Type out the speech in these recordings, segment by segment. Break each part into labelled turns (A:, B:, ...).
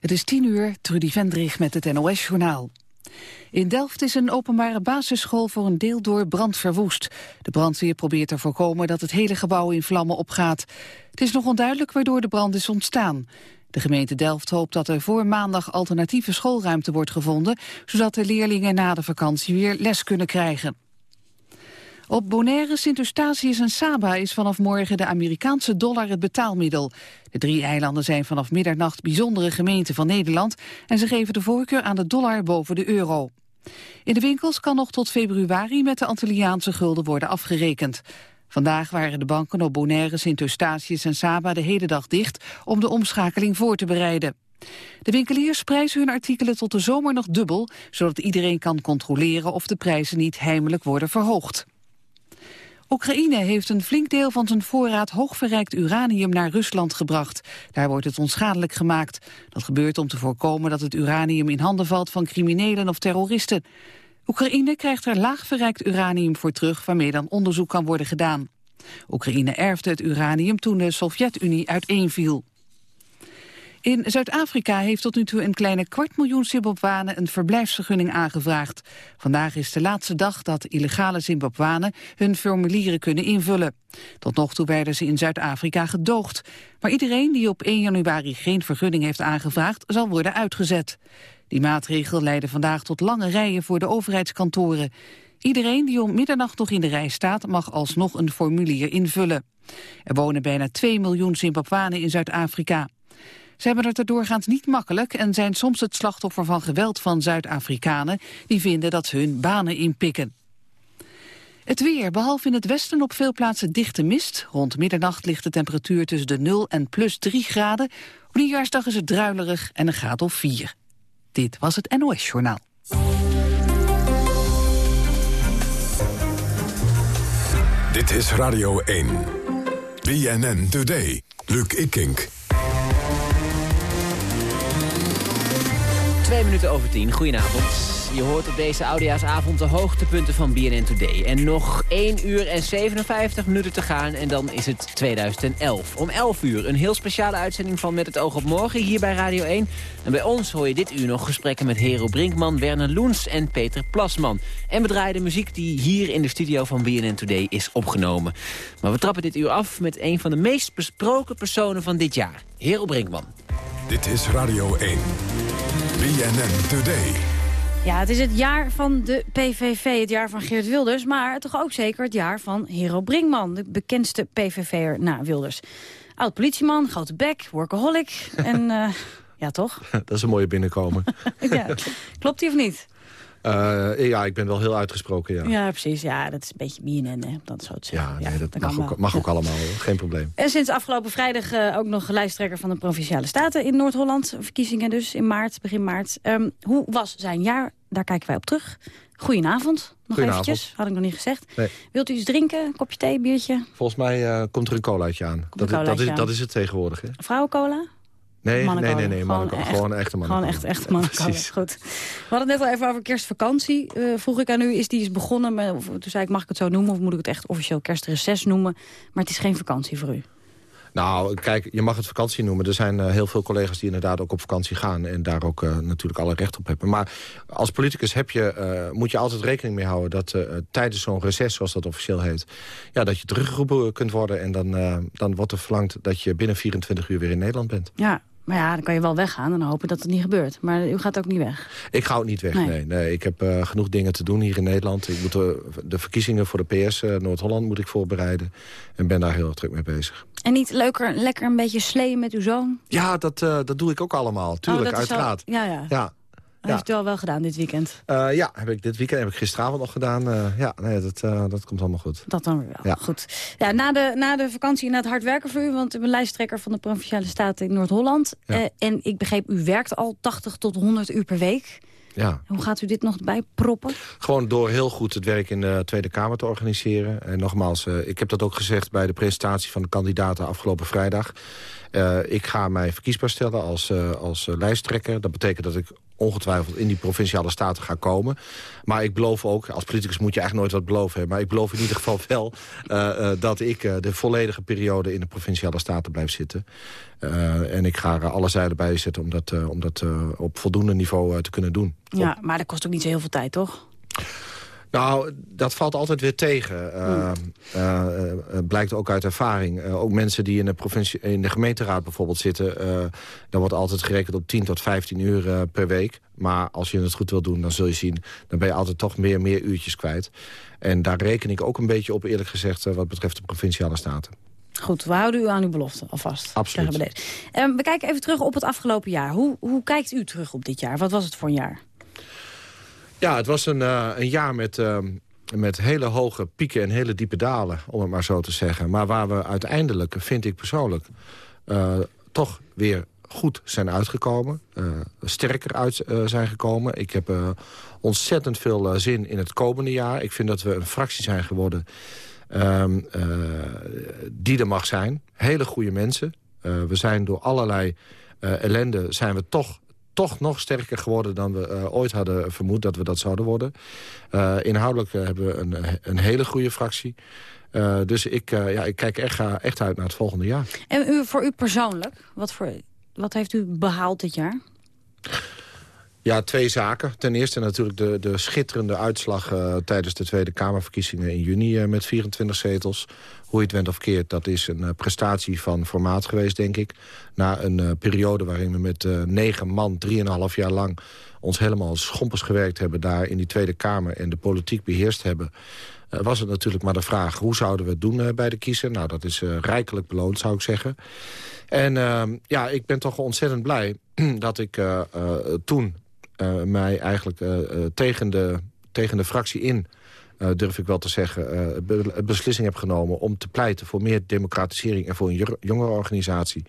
A: Het is tien uur, Trudy Vendrig met het NOS-journaal. In Delft is een openbare basisschool voor een deel door brand verwoest. De brandweer probeert te voorkomen dat het hele gebouw in vlammen opgaat. Het is nog onduidelijk waardoor de brand is ontstaan. De gemeente Delft hoopt dat er voor maandag alternatieve schoolruimte wordt gevonden... zodat de leerlingen na de vakantie weer les kunnen krijgen. Op Bonaire, Sint-Eustatius en Saba is vanaf morgen de Amerikaanse dollar het betaalmiddel. De drie eilanden zijn vanaf middernacht bijzondere gemeenten van Nederland... en ze geven de voorkeur aan de dollar boven de euro. In de winkels kan nog tot februari met de Antilliaanse gulden worden afgerekend. Vandaag waren de banken op Bonaire, Sint-Eustatius en Saba de hele dag dicht... om de omschakeling voor te bereiden. De winkeliers prijzen hun artikelen tot de zomer nog dubbel... zodat iedereen kan controleren of de prijzen niet heimelijk worden verhoogd. Oekraïne heeft een flink deel van zijn voorraad hoogverrijkt uranium naar Rusland gebracht. Daar wordt het onschadelijk gemaakt. Dat gebeurt om te voorkomen dat het uranium in handen valt van criminelen of terroristen. Oekraïne krijgt er laagverrijkt uranium voor terug waarmee dan onderzoek kan worden gedaan. Oekraïne erfde het uranium toen de Sovjet-Unie uiteenviel. In Zuid-Afrika heeft tot nu toe een kleine kwart miljoen Zimbabwanen een verblijfsvergunning aangevraagd. Vandaag is de laatste dag dat illegale Zimbabwanen hun formulieren kunnen invullen. Tot nog toe werden ze in Zuid-Afrika gedoogd. Maar iedereen die op 1 januari geen vergunning heeft aangevraagd zal worden uitgezet. Die maatregel leidde vandaag tot lange rijen voor de overheidskantoren. Iedereen die om middernacht nog in de rij staat mag alsnog een formulier invullen. Er wonen bijna 2 miljoen Zimbabwanen in Zuid-Afrika. Ze hebben het er doorgaans niet makkelijk en zijn soms het slachtoffer van geweld van Zuid-Afrikanen die vinden dat ze hun banen inpikken. Het weer, behalve in het westen op veel plaatsen dichte mist. Rond middernacht ligt de temperatuur tussen de 0 en plus 3 graden. Op nieuwjaarsdag is het druilerig en een graad of 4. Dit was het NOS Journaal.
B: Dit is Radio 1. BNN Today. Luc Ikink.
C: Twee minuten over tien. Goedenavond. Je hoort op deze Oudejaarsavond de hoogtepunten van BNN Today. En nog 1 uur en 57 minuten te gaan en dan is het 2011. Om 11 uur een heel speciale uitzending van Met het oog op morgen hier bij Radio 1. En bij ons hoor je dit uur nog gesprekken met Hero Brinkman, Werner Loens en Peter Plasman. En we draaien de muziek die hier in de studio van BNN Today is opgenomen. Maar we trappen dit uur af met een van de meest besproken personen van dit jaar. Hero Brinkman.
B: Dit is Radio 1. BNN Today.
D: Ja, het is het jaar van de PVV, het jaar van Geert Wilders... maar toch ook zeker het jaar van Hero Brinkman... de bekendste PVV'er na Wilders. Oud-politieman, grote bek, workaholic en... Uh, ja, toch?
E: Dat is een mooie binnenkomen.
D: ja. Klopt die of niet?
E: Uh, ja, ik ben wel heel uitgesproken, ja.
D: Ja, precies. Ja, dat is een beetje BNN, hè, dat zo te zeggen.
E: Ja, nee, dat, mag, ook, mag ook allemaal, geen probleem.
D: En sinds afgelopen vrijdag uh, ook nog lijsttrekker van de Provinciale Staten in Noord-Holland. Verkiezingen dus in maart, begin maart. Um, hoe was zijn jaar? Daar kijken wij op terug. Goedenavond, nog
E: Goedenavond.
D: eventjes. Had ik nog niet gezegd.
E: Nee.
D: Wilt u iets drinken? Een kopje thee, biertje?
E: Volgens mij uh, komt er een colaatje aan. Dat,
D: colaatje
E: dat, is,
D: aan.
E: dat is het tegenwoordig, hè?
D: Vrouwencola?
E: Nee, nee, nee, nee.
D: Gewoon
E: Gewoon, een echte
D: Gewoon echt, echt mannencola.
E: Precies.
D: Goed. We hadden het net al even over kerstvakantie. Eh, vroeg ik aan u, is die eens begonnen? Met, of, toen zei ik, mag ik het zo noemen? Of moet ik het echt officieel kerstreces noemen? Maar het is geen vakantie voor u.
E: Nou, kijk, je mag het vakantie noemen. Er zijn eh, heel veel collega's die inderdaad ook op vakantie gaan... en daar ook eh, natuurlijk alle recht op hebben. Maar als politicus heb je, eh, moet je altijd rekening mee houden... dat tijdens zo'n reces, zoals dat officieel heet... Ja, dat je teruggeroepen kunt worden. En dan, dan wordt er verlangd dat je binnen 24 uur weer in Nederland bent.
D: Ja, maar ja, dan kan je wel weggaan en dan hopen dat het niet gebeurt. Maar u gaat ook niet weg.
E: Ik ga ook niet weg,
D: Nee.
E: nee. nee, Ik heb eh, genoeg dingen te doen hier in Nederland. Ik moet de, de verkiezingen voor de PS eh, Noord-Holland moet ik voorbereiden. En ben daar heel erg druk mee bezig.
D: En niet leuker, lekker een beetje sleeën met uw zoon?
E: Ja, dat, eh, dat doe ik ook allemaal. Tuurlijk,
D: Oh, is wel-
E: uiteraard.
D: ja, ja.
E: Ja.
D: Heeft u al wel gedaan dit weekend.
E: Eh, ja, heb ik dit weekend heb ik gisteravond nog gedaan. Eh, ja, nee, dat, eh, dat komt allemaal goed.
D: Dat dan weer wel.
E: Ja.
D: Goed. Ja, na, de, na de vakantie het hard werken voor u... want ik ben lijsttrekker van de Provinciale Staten in Noord-Holland.
E: Ja.
D: En ik begreep, u werkt al 80 tot 100 uur per week.
E: Ja,
D: Hoe gaat u dit nog bij proppen?
E: gewoon door heel goed het werk in de Tweede Kamer te organiseren. En nogmaals, ik heb dat ook gezegd bij de presentatie van de kandidaten afgelopen vrijdag. Eh, ik ga mij verkiesbaar stellen als, eh, als eh, lijsttrekker. Dat betekent dat ik ongetwijfeld in die provinciale staten gaan komen. Maar ik beloof ook, als politicus moet je eigenlijk nooit wat beloven maar ik beloof in ieder geval wel dat ik de volledige periode... in de provinciale staten blijf zitten. en ik ga er alle zijden bij zetten om dat, om dat op voldoende niveau te kunnen doen.
D: Ja, maar dat kost ook niet zo heel veel tijd, toch?
E: Nou, dat valt altijd weer tegen. Uh, uh, blijkt ook uit ervaring. ook mensen die in de, provincie, in de gemeenteraad bijvoorbeeld zitten... dan wordt altijd gerekend op 10 tot 15 uur per week. Maar als je het goed wil doen, dan zul je zien... dan ben je altijd toch meer, meer uurtjes kwijt. En daar reken ik ook een beetje op, eerlijk gezegd... wat betreft de provinciale staten.
D: Goed, we houden u aan uw belofte alvast.
E: Absoluut.
D: We, um, we kijken even terug op het afgelopen jaar. Hoe, hoe kijkt u terug op dit jaar? Wat was het voor een jaar?
E: Ja, het was een, uh, een jaar met, uh, met hele hoge pieken en hele diepe dalen, om het maar zo te zeggen. Maar waar we uiteindelijk, vind ik persoonlijk, uh, toch weer goed zijn uitgekomen. sterker uit zijn gekomen. Ik heb ontzettend veel zin in het komende jaar. Ik vind dat we een fractie zijn geworden ehm, die er mag zijn. Hele goede mensen. we zijn door allerlei ellende zijn we toch toch nog sterker geworden dan we uh, ooit hadden vermoed dat we dat zouden worden. Uh, inhoudelijk uh, hebben we een, een hele goede fractie. dus ik, ja, ik kijk echt, echt uit naar het volgende jaar.
D: En u, voor u persoonlijk, wat, voor, wat heeft u behaald dit jaar?
E: Ja, twee zaken. Ten eerste natuurlijk de, de schitterende uitslag uh, tijdens de Tweede Kamerverkiezingen in juni uh, met 24 zetels. Hoe je het went of keert, dat is een uh, prestatie van formaat geweest, denk ik. Na een periode waarin we met negen man, drieënhalf jaar lang... ons helemaal schompers gewerkt hebben daar in die Tweede Kamer... en de politiek beheerst hebben... was het natuurlijk maar de vraag, hoe zouden we het doen bij de kiezer? Nou, dat is rijkelijk beloond, zou ik zeggen. En ehm, ja, ik ben toch ontzettend blij dat ik toen mij eigenlijk tegen, de, tegen de fractie in... Uh, durf ik wel te zeggen, uh, beslissing heb genomen... om te pleiten voor meer democratisering en voor een jongerenorganisatie.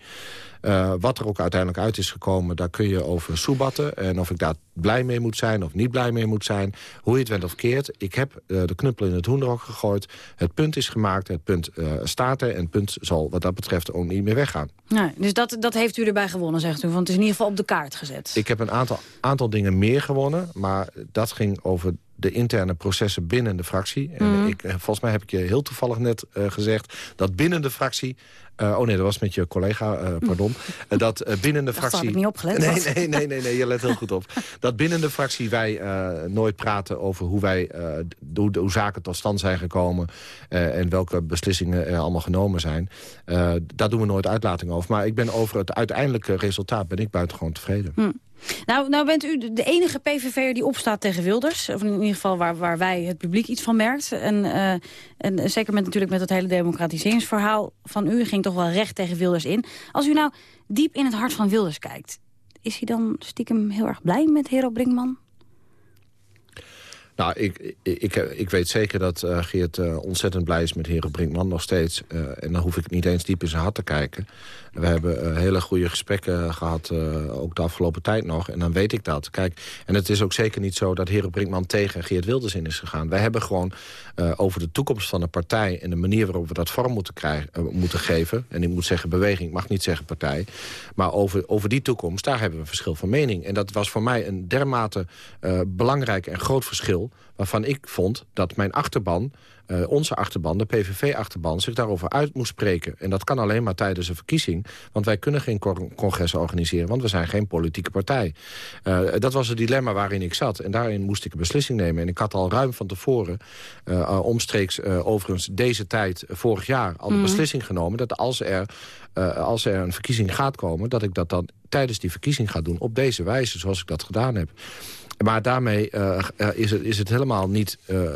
E: Uh, wat er ook uiteindelijk uit is gekomen, daar kun je over soebatten. En of ik daar blij mee moet zijn of niet blij mee moet zijn. Hoe je het went of keert. Ik heb uh, de knuppel in het hoenderok gegooid. Het punt is gemaakt, het punt uh, staat er. En het punt zal wat dat betreft ook niet meer weggaan.
D: Nee, dus dat, dat heeft u erbij gewonnen, zegt u. Want het is in ieder geval op de kaart gezet.
E: Ik heb een aantal, aantal dingen meer gewonnen. Maar dat ging over de interne processen binnen de fractie. En mhm. ik, volgens mij heb ik je heel toevallig net uh, gezegd... dat binnen de fractie uh, oh nee, dat was met je collega, uh, pardon. Dat binnen de fractie... Dat
D: ik niet opgelet.
E: Nee, nee, nee, nee, nee, je let heel goed op. Dat binnen de fractie wij nooit praten over hoe, wij, hoe, hoe, zaken tot stand zijn gekomen... en welke beslissingen er allemaal genomen zijn. daar doen we nooit uitlating over. Maar ik ben over het uiteindelijke resultaat ben ik buitengewoon tevreden.
D: Hm. Nou, nou bent u de enige PVV'er die opstaat tegen Wilders. Of in ieder geval waar, waar wij het publiek iets van merkt. En, uh, en zeker met, natuurlijk met het hele democratiseringsverhaal van u... ging toch wel recht tegen Wilders in. Als u nou diep in het hart van Wilders kijkt... is hij dan stiekem heel erg blij met Hero Brinkman?
E: Nou, ik, ik, ik weet zeker dat uh, Geert uh, ontzettend blij is met Hero Brinkman nog steeds. Uh, en dan hoef ik niet eens diep in zijn hart te kijken. We hebben hele goede gesprekken gehad, ook de afgelopen tijd nog. En dan weet ik dat. Kijk, en het is ook zeker niet zo dat Hero Brinkman tegen Geert Wilders in is gegaan. Wij hebben gewoon over de toekomst van de partij... en de manier waarop we dat vorm moeten, krijgen, moeten geven... en ik moet zeggen beweging, ik mag niet zeggen partij... maar over, over die toekomst, daar hebben we een verschil van mening. En dat was voor mij een dermate belangrijk en groot verschil waarvan ik vond dat mijn achterban, uh, onze achterban, de PVV-achterban... zich daarover uit moest spreken. En dat kan alleen maar tijdens een verkiezing. Want wij kunnen geen congres organiseren, want we zijn geen politieke partij. Uh, dat was het dilemma waarin ik zat. En daarin moest ik een beslissing nemen. En ik had al ruim van tevoren, uh, omstreeks overigens deze tijd vorig jaar... al de mm. beslissing genomen dat als er, als er een verkiezing gaat komen... dat ik dat dan tijdens die verkiezing ga doen op deze wijze, zoals ik dat gedaan heb. Maar daarmee uh, is, het, is het helemaal niet, uh,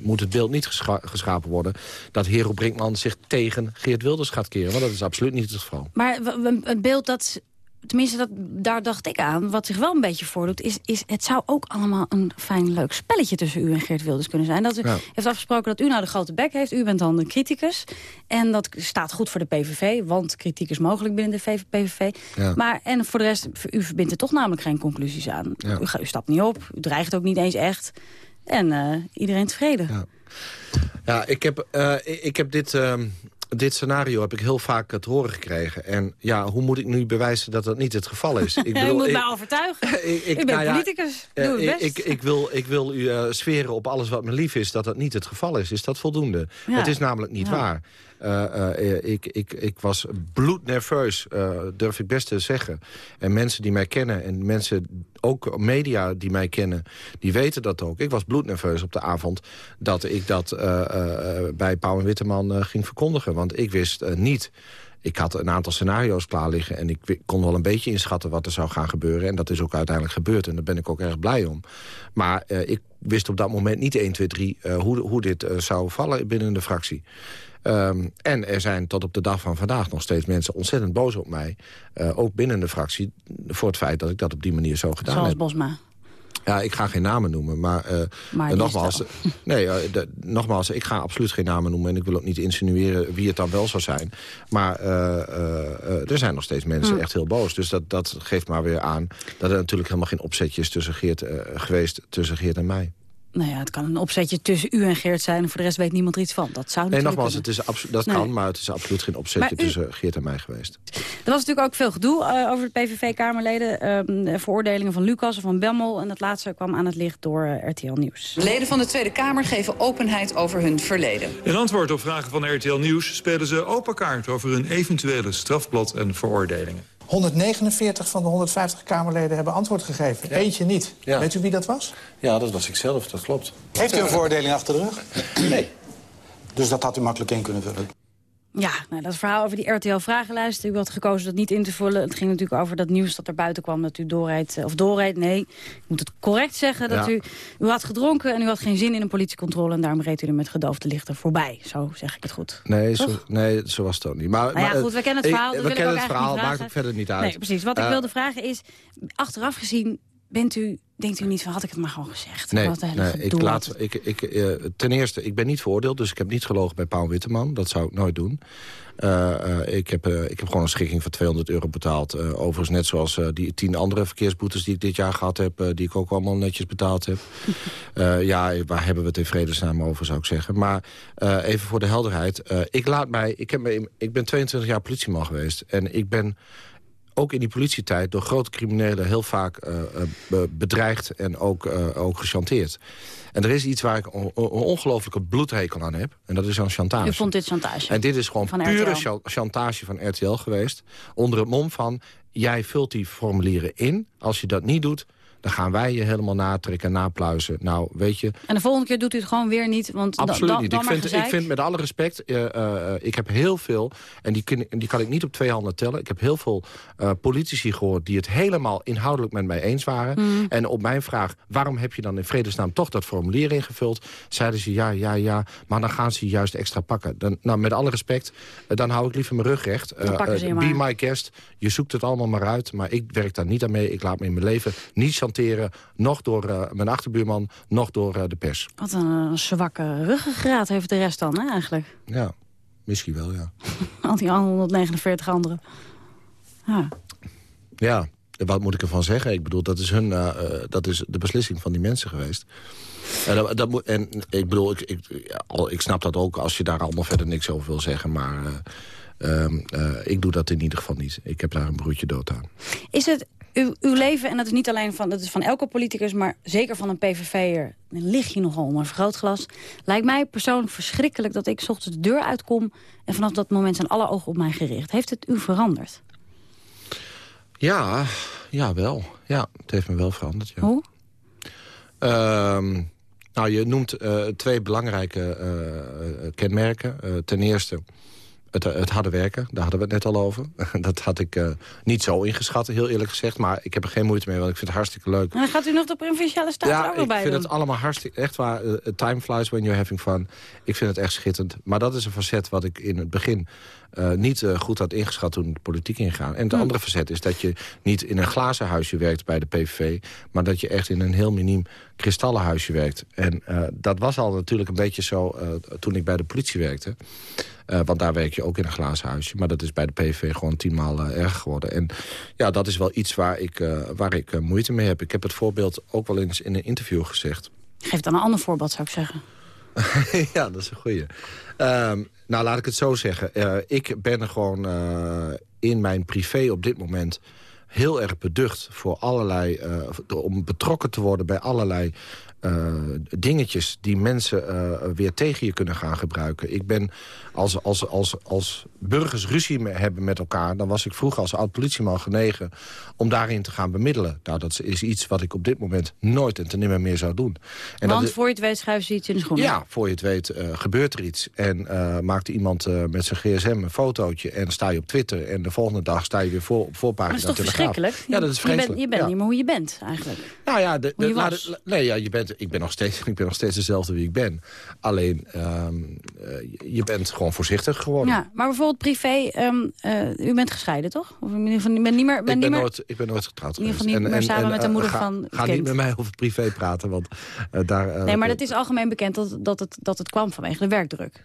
E: moet het beeld niet gescha geschapen worden... dat Hero Brinkman zich tegen Geert Wilders gaat keren. Want dat is absoluut niet het geval.
D: Maar een beeld dat tenminste, dat, daar dacht ik aan. Wat zich wel een beetje voordoet, is, is het zou ook allemaal een fijn leuk spelletje tussen u en Geert Wilders kunnen zijn. Dat u heeft afgesproken dat u nou de grote bek heeft. U bent dan de criticus. En dat staat goed voor de PVV, want kritiek is mogelijk binnen de PVV. Maar, en voor de rest, u verbindt er toch namelijk geen conclusies aan. U, u, stapt niet op, u dreigt ook niet eens echt. En uh, iedereen tevreden.
E: Ja, ja ik, heb, uh, ik heb dit... Uh dit scenario heb ik heel vaak te horen gekregen. En ja, hoe moet ik nu bewijzen dat dat niet het geval is? Ik
D: bedoel, moet mij overtuigen. ik, ik, u bent nou politicus, ja, Doe het
E: best. Ik, ik, wil, ik wil u uh, sferen op alles wat me lief is... dat dat niet het geval is. Is dat voldoende? Het is namelijk niet waar. Uh, ik, ik, ik was bloednerveus, durf ik best te zeggen. En mensen die mij kennen en mensen, ook media die mij kennen... die weten dat ook. Ik was bloednerveus op de avond dat ik dat bij Pauw en Witteman ging verkondigen. Want ik wist niet ik had een aantal scenario's klaar liggen... en ik kon wel een beetje inschatten wat er zou gaan gebeuren. En dat is ook uiteindelijk gebeurd en daar ben ik ook erg blij om. Maar ik wist op dat moment niet 1, 2, 3 hoe, hoe dit zou vallen binnen de fractie. Um, en er zijn tot op de dag van vandaag nog steeds mensen ontzettend boos op mij. Uh, ook binnen de fractie. Voor het feit dat ik dat op die manier zo gedaan
D: Zoals
E: heb.
D: Zoals Bosma.
E: Ja, ik ga geen namen noemen, maar, uh, maar nogmaals, nee, uh, de, nogmaals, ik ga absoluut geen namen noemen... en ik wil ook niet insinueren wie het dan wel zou zijn. Maar uh, er zijn nog steeds mensen hm. echt heel boos. Dus dat, dat geeft maar weer aan dat er natuurlijk helemaal geen opzetjes tussen Geert, geweest tussen Geert en mij.
D: Nou ja, het kan een opzetje tussen u en Geert zijn... en voor de rest weet niemand er iets van. Dat zou
E: nee,
D: nogmaals,
E: het is dat kan, maar het is absoluut geen opzetje tussen Geert en mij geweest.
D: Er was natuurlijk ook veel gedoe uh, over de PVV-Kamerleden. Uh, veroordelingen van Lucas en van Bemmel. En dat laatste kwam aan het licht door uh, RTL Nieuws.
F: Leden van de Tweede Kamer geven openheid over hun verleden.
G: In antwoord op vragen van RTL Nieuws spelen ze open kaart... over hun eventuele strafblad en veroordelingen.
H: 149 van de 150 Kamerleden hebben antwoord gegeven. Eentje niet. Weet u wie dat was?
E: Ja, dat was ik zelf, dat klopt.
H: Heeft u een veroordeling achter de rug? Nee. Dus dat had u makkelijk in kunnen vullen?
D: Ja, nou, dat verhaal over die RTL-vragenlijst. U had gekozen dat niet in te vullen. Het ging natuurlijk over dat nieuws dat er buiten kwam dat u doorreed. Eh, of doorreed, nee, ik moet het correct zeggen. Dat u, u had gedronken en u had geen zin in een politiecontrole. En daarom reed u er met gedoofde lichten voorbij. Zo zeg ik het goed.
E: Nee, zo, nee zo was het ook niet. Maar,
D: nou ja, goed, we kennen het verhaal.
E: we kennen het verhaal, maakt ook verder niet uit.
D: Nee, precies. Wat ik eh, wilde vragen is, achteraf gezien bent u, denkt u niet van, had ik het maar gewoon gezegd?
E: Nee, nee ik laat, ik, ik, uh, ten eerste, ik ben niet veroordeeld, dus ik heb niet gelogen bij Paul Witteman. Dat zou ik nooit doen. Uh, uh, ik, heb, ik heb gewoon een schikking van 200 euro betaald. overigens net zoals die tien andere verkeersboetes die ik dit jaar gehad heb... die ik ook allemaal netjes betaald heb. ja, waar hebben we het in vredesnaam over, zou ik zeggen. Maar even voor de helderheid. ik, laat mij, ik, heb me, ik ben 22 jaar politieman geweest. En ik ben ook in die politietijd door grote criminelen heel vaak uh, bedreigd en ook, uh, ook gechanteerd. En er is iets waar ik een ongelofelijke bloedhekel aan heb. En dat is aan chantage.
D: U vond dit chantage?
E: En dit is gewoon pure chantage van RTL geweest. Onder het mom van, jij vult die formulieren in. Als je dat niet doet, dan gaan wij je helemaal natrekken en napluizen. Nou, weet je...
D: En de volgende keer doet u het gewoon weer niet? Want
E: Absoluut niet. ik, vind, ik vind met alle respect, uh, uh, ik heb heel veel... en die, die kan ik niet op twee handen tellen. Ik heb heel veel uh, politici gehoord die het helemaal inhoudelijk met mij eens waren. Mm. En op mijn vraag, waarom heb je dan in vredesnaam toch dat formulier ingevuld... zeiden ze ja, ja, ja, maar dan gaan ze juist extra pakken. Dan, nou, met alle respect, dan hou ik liever mijn rug recht. be my guest, je zoekt het allemaal maar uit. Maar ik werk daar niet aan mee. Ik laat me in mijn leven niet nog door uh, mijn achterbuurman, nog door uh, de pers.
D: Wat een zwakke ruggengraat heeft de rest dan, hè, eigenlijk?
E: Ja, misschien wel, ja.
D: Al die 149 anderen. Ja.
E: Ja, wat moet ik ervan zeggen? Ik bedoel, dat is, hun, uh, dat is de beslissing van die mensen geweest. En, dat, dat moet, en ik bedoel, ik, ik, ik snap dat ook als je daar allemaal verder niks over wil zeggen. Maar uh, ik doe dat in ieder geval niet. Ik heb daar een broertje dood aan.
D: Is het uw, uw leven, en dat is niet alleen van, dat is van elke politicus... maar zeker van een PVV'er, dan lig je nogal een vergrootglas. Lijkt mij persoonlijk verschrikkelijk dat ik ochtends de deur uitkom... en vanaf dat moment zijn alle ogen op mij gericht. Heeft het u veranderd?
E: Ja, ja wel. Ja, het heeft me wel veranderd. Ja.
D: Hoe?
E: Ehm, nou, je noemt uh, twee belangrijke uh, kenmerken. Uh, ten eerste het, het harde werken, daar hadden we het net al over. dat had ik uh, niet zo ingeschat, heel eerlijk gezegd. Maar ik heb er geen moeite mee, want ik vind het hartstikke leuk.
D: En dan gaat u nog de Provinciale Staten
E: ja,
D: ook nog bij
E: ik vind het allemaal hartstikke... Echt waar, uh, time flies when you're having fun. Ik vind het echt schitterend. Maar dat is een facet wat ik in het begin niet uh, goed had ingeschat toen de politiek ingaan. En het hm. andere facet is dat je niet in een glazen huisje werkt bij de PVV... maar dat je echt in een heel miniem kristallenhuisje werkt. En uh, dat was al natuurlijk een beetje zo toen ik bij de politie werkte. want daar werk je ook in een glazen huisje. Maar dat is bij de PVV gewoon tienmaal erger geworden. En ja, dat is wel iets waar ik, waar ik moeite mee heb. Ik heb het voorbeeld ook wel eens in een interview gezegd.
D: Geef dan een ander voorbeeld, zou ik zeggen.
E: ja, dat is een goeie. Um, Nou, laat ik het zo zeggen. Uh, ik ben er gewoon uh, in mijn privé op dit moment heel erg beducht voor allerlei, uh, om betrokken te worden bij allerlei uh, dingetjes die mensen uh, weer tegen je kunnen gaan gebruiken. Ik ben, als, als, als, als burgers ruzie hebben met elkaar... dan was ik vroeger als oud-politieman genegen om daarin te gaan bemiddelen. Nou, dat is iets wat ik op dit moment nooit en ten nimmer meer zou doen.
D: En Want voor je het weet schuiven ze iets in de schoenen?
E: Ja, voor je het weet uh, gebeurt er iets. En maakt iemand met zijn gsm een fotootje en sta je op Twitter... en de volgende dag sta je weer voor, op voorpagina.
D: Dat is toch verschrikkelijk?
E: Ja, dat is vreselijk.
D: Je bent, je bent
E: ja.
D: niet meer hoe je bent, eigenlijk.
E: Nou ja, de, de, de, nee, ja je bent ik ben nog steeds, ik ben nog steeds dezelfde wie ik ben. Alleen, um, uh, je bent gewoon voorzichtig geworden.
D: Ja, maar bijvoorbeeld privé, um, uh, u bent gescheiden, toch? Of in ieder geval, ben niet meer, ben
E: ik, ben
D: niet meer,
E: nooit, ik ben nooit getrouwd
D: In ieder geval niet en, meer en, samen en, met de moeder
E: ga,
D: van
E: Ga
D: kind.
E: niet met mij over privé praten, want uh, daar...
D: nee, maar het is algemeen bekend dat, dat, het, dat het kwam vanwege de werkdruk.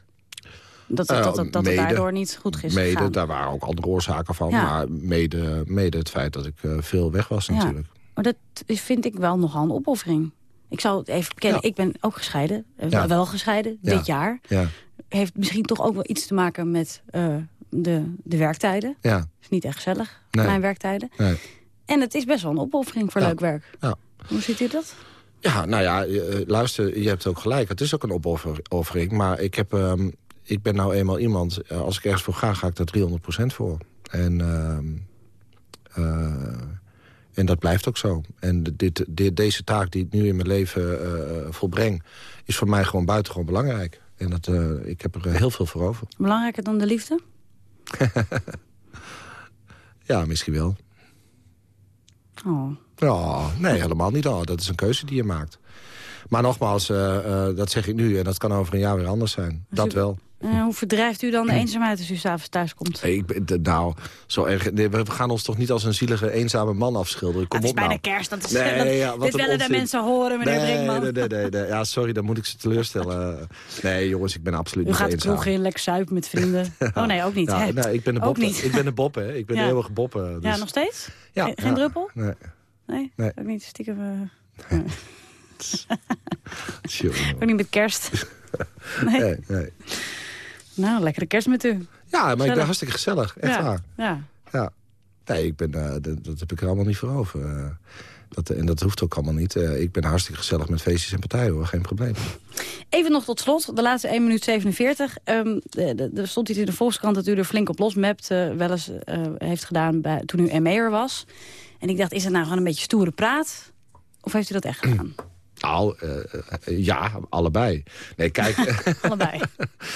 D: Dat, het, dat, dat, dat mede, het daardoor niet goed is
E: Mede,
D: gegaan.
E: daar waren ook andere oorzaken van.
D: Ja.
E: Maar mede, mede het feit dat ik veel weg was natuurlijk.
D: Ja. Maar dat vind ik wel nogal een opoffering. Ik zal het even bekennen, ja. ik ben ook gescheiden. Ja. Wel gescheiden,
E: ja.
D: dit jaar.
E: Ja.
D: Heeft misschien toch ook wel iets te maken met uh, de, de werktijden.
E: Ja.
D: is niet echt gezellig,
E: nee.
D: mijn werktijden.
E: Nee.
D: En het is best wel een opoffering voor leuk werk. Hoe ziet u dat?
E: Ja, nou ja, luister, je hebt ook gelijk. Het is ook een opoffering. Maar ik, heb, um, ik ben nou eenmaal iemand... Als ik ergens voor ga, ga ik daar 300% voor. En... Uh, en dat blijft ook zo. En dit, dit, deze taak die ik nu in mijn leven uh, volbreng... is voor mij gewoon buitengewoon belangrijk. En dat, uh, ik heb er heel veel voor over.
D: Belangrijker dan de liefde?
E: ja, misschien wel.
D: Oh.
E: Nee, helemaal niet. Oh, dat is een keuze die je maakt. Maar nogmaals, uh, dat zeg ik nu en dat kan over een jaar weer anders zijn. Dat
D: u...
E: wel.
D: Uh, hoe verdrijft u dan de eenzaamheid als u s'avonds thuis komt?
E: Ik nou, zo erg, nee, we gaan ons toch niet als een zielige, eenzame man afschilderen. Kom
D: het is
E: op
D: bijna
E: nou.
D: kerst. Dat is,
E: nee,
D: dat,
E: ja,
D: dit willen de mensen horen, meneer
E: nee,
D: Brinkman.
E: Nee, nee, nee, nee, Ja, sorry, dan moet ik ze teleurstellen. nee, jongens, ik ben absoluut
D: u
E: niet
D: gaat
E: eenzaam.
D: kroeg in, lekker zuipen met vrienden. Oh nee, ook niet.
E: Ja,
D: hè?
E: ik ben de Bob. Ik ben de Bob, hè. Ik ben
D: ja.
E: de eeuwige Bob. Dus.
D: Ja, nog steeds?
E: Ja,
D: Geen, druppel?
E: Nee.
D: Nee?
E: nee.
D: Ook niet stiekem... Uh... Ook niet met kerst? nee.
E: nee, nee.
D: Nou, lekkere kerst met u.
E: Ja, maar
D: gezellig.
E: ik ben hartstikke gezellig. Echt
D: ja.
E: waar.
D: Ja.
E: ja. Nee, ik ben, uh, dat, dat, heb ik er allemaal niet voor over. Uh, dat, en dat hoeft ook allemaal niet. Uh, ik ben hartstikke gezellig met feestjes en partijen, hoor. Geen probleem.
D: Even nog tot slot, de laatste 1 minuut 47. Um, er stond iets in de Volkskrant dat u er flink op losmept... wel eens heeft gedaan bij, toen u ME'er was. En ik dacht, is het nou gewoon een beetje stoere praat? Of heeft u dat echt gedaan?
E: Nou, uh, ja, allebei. Nee, kijk...
D: allebei.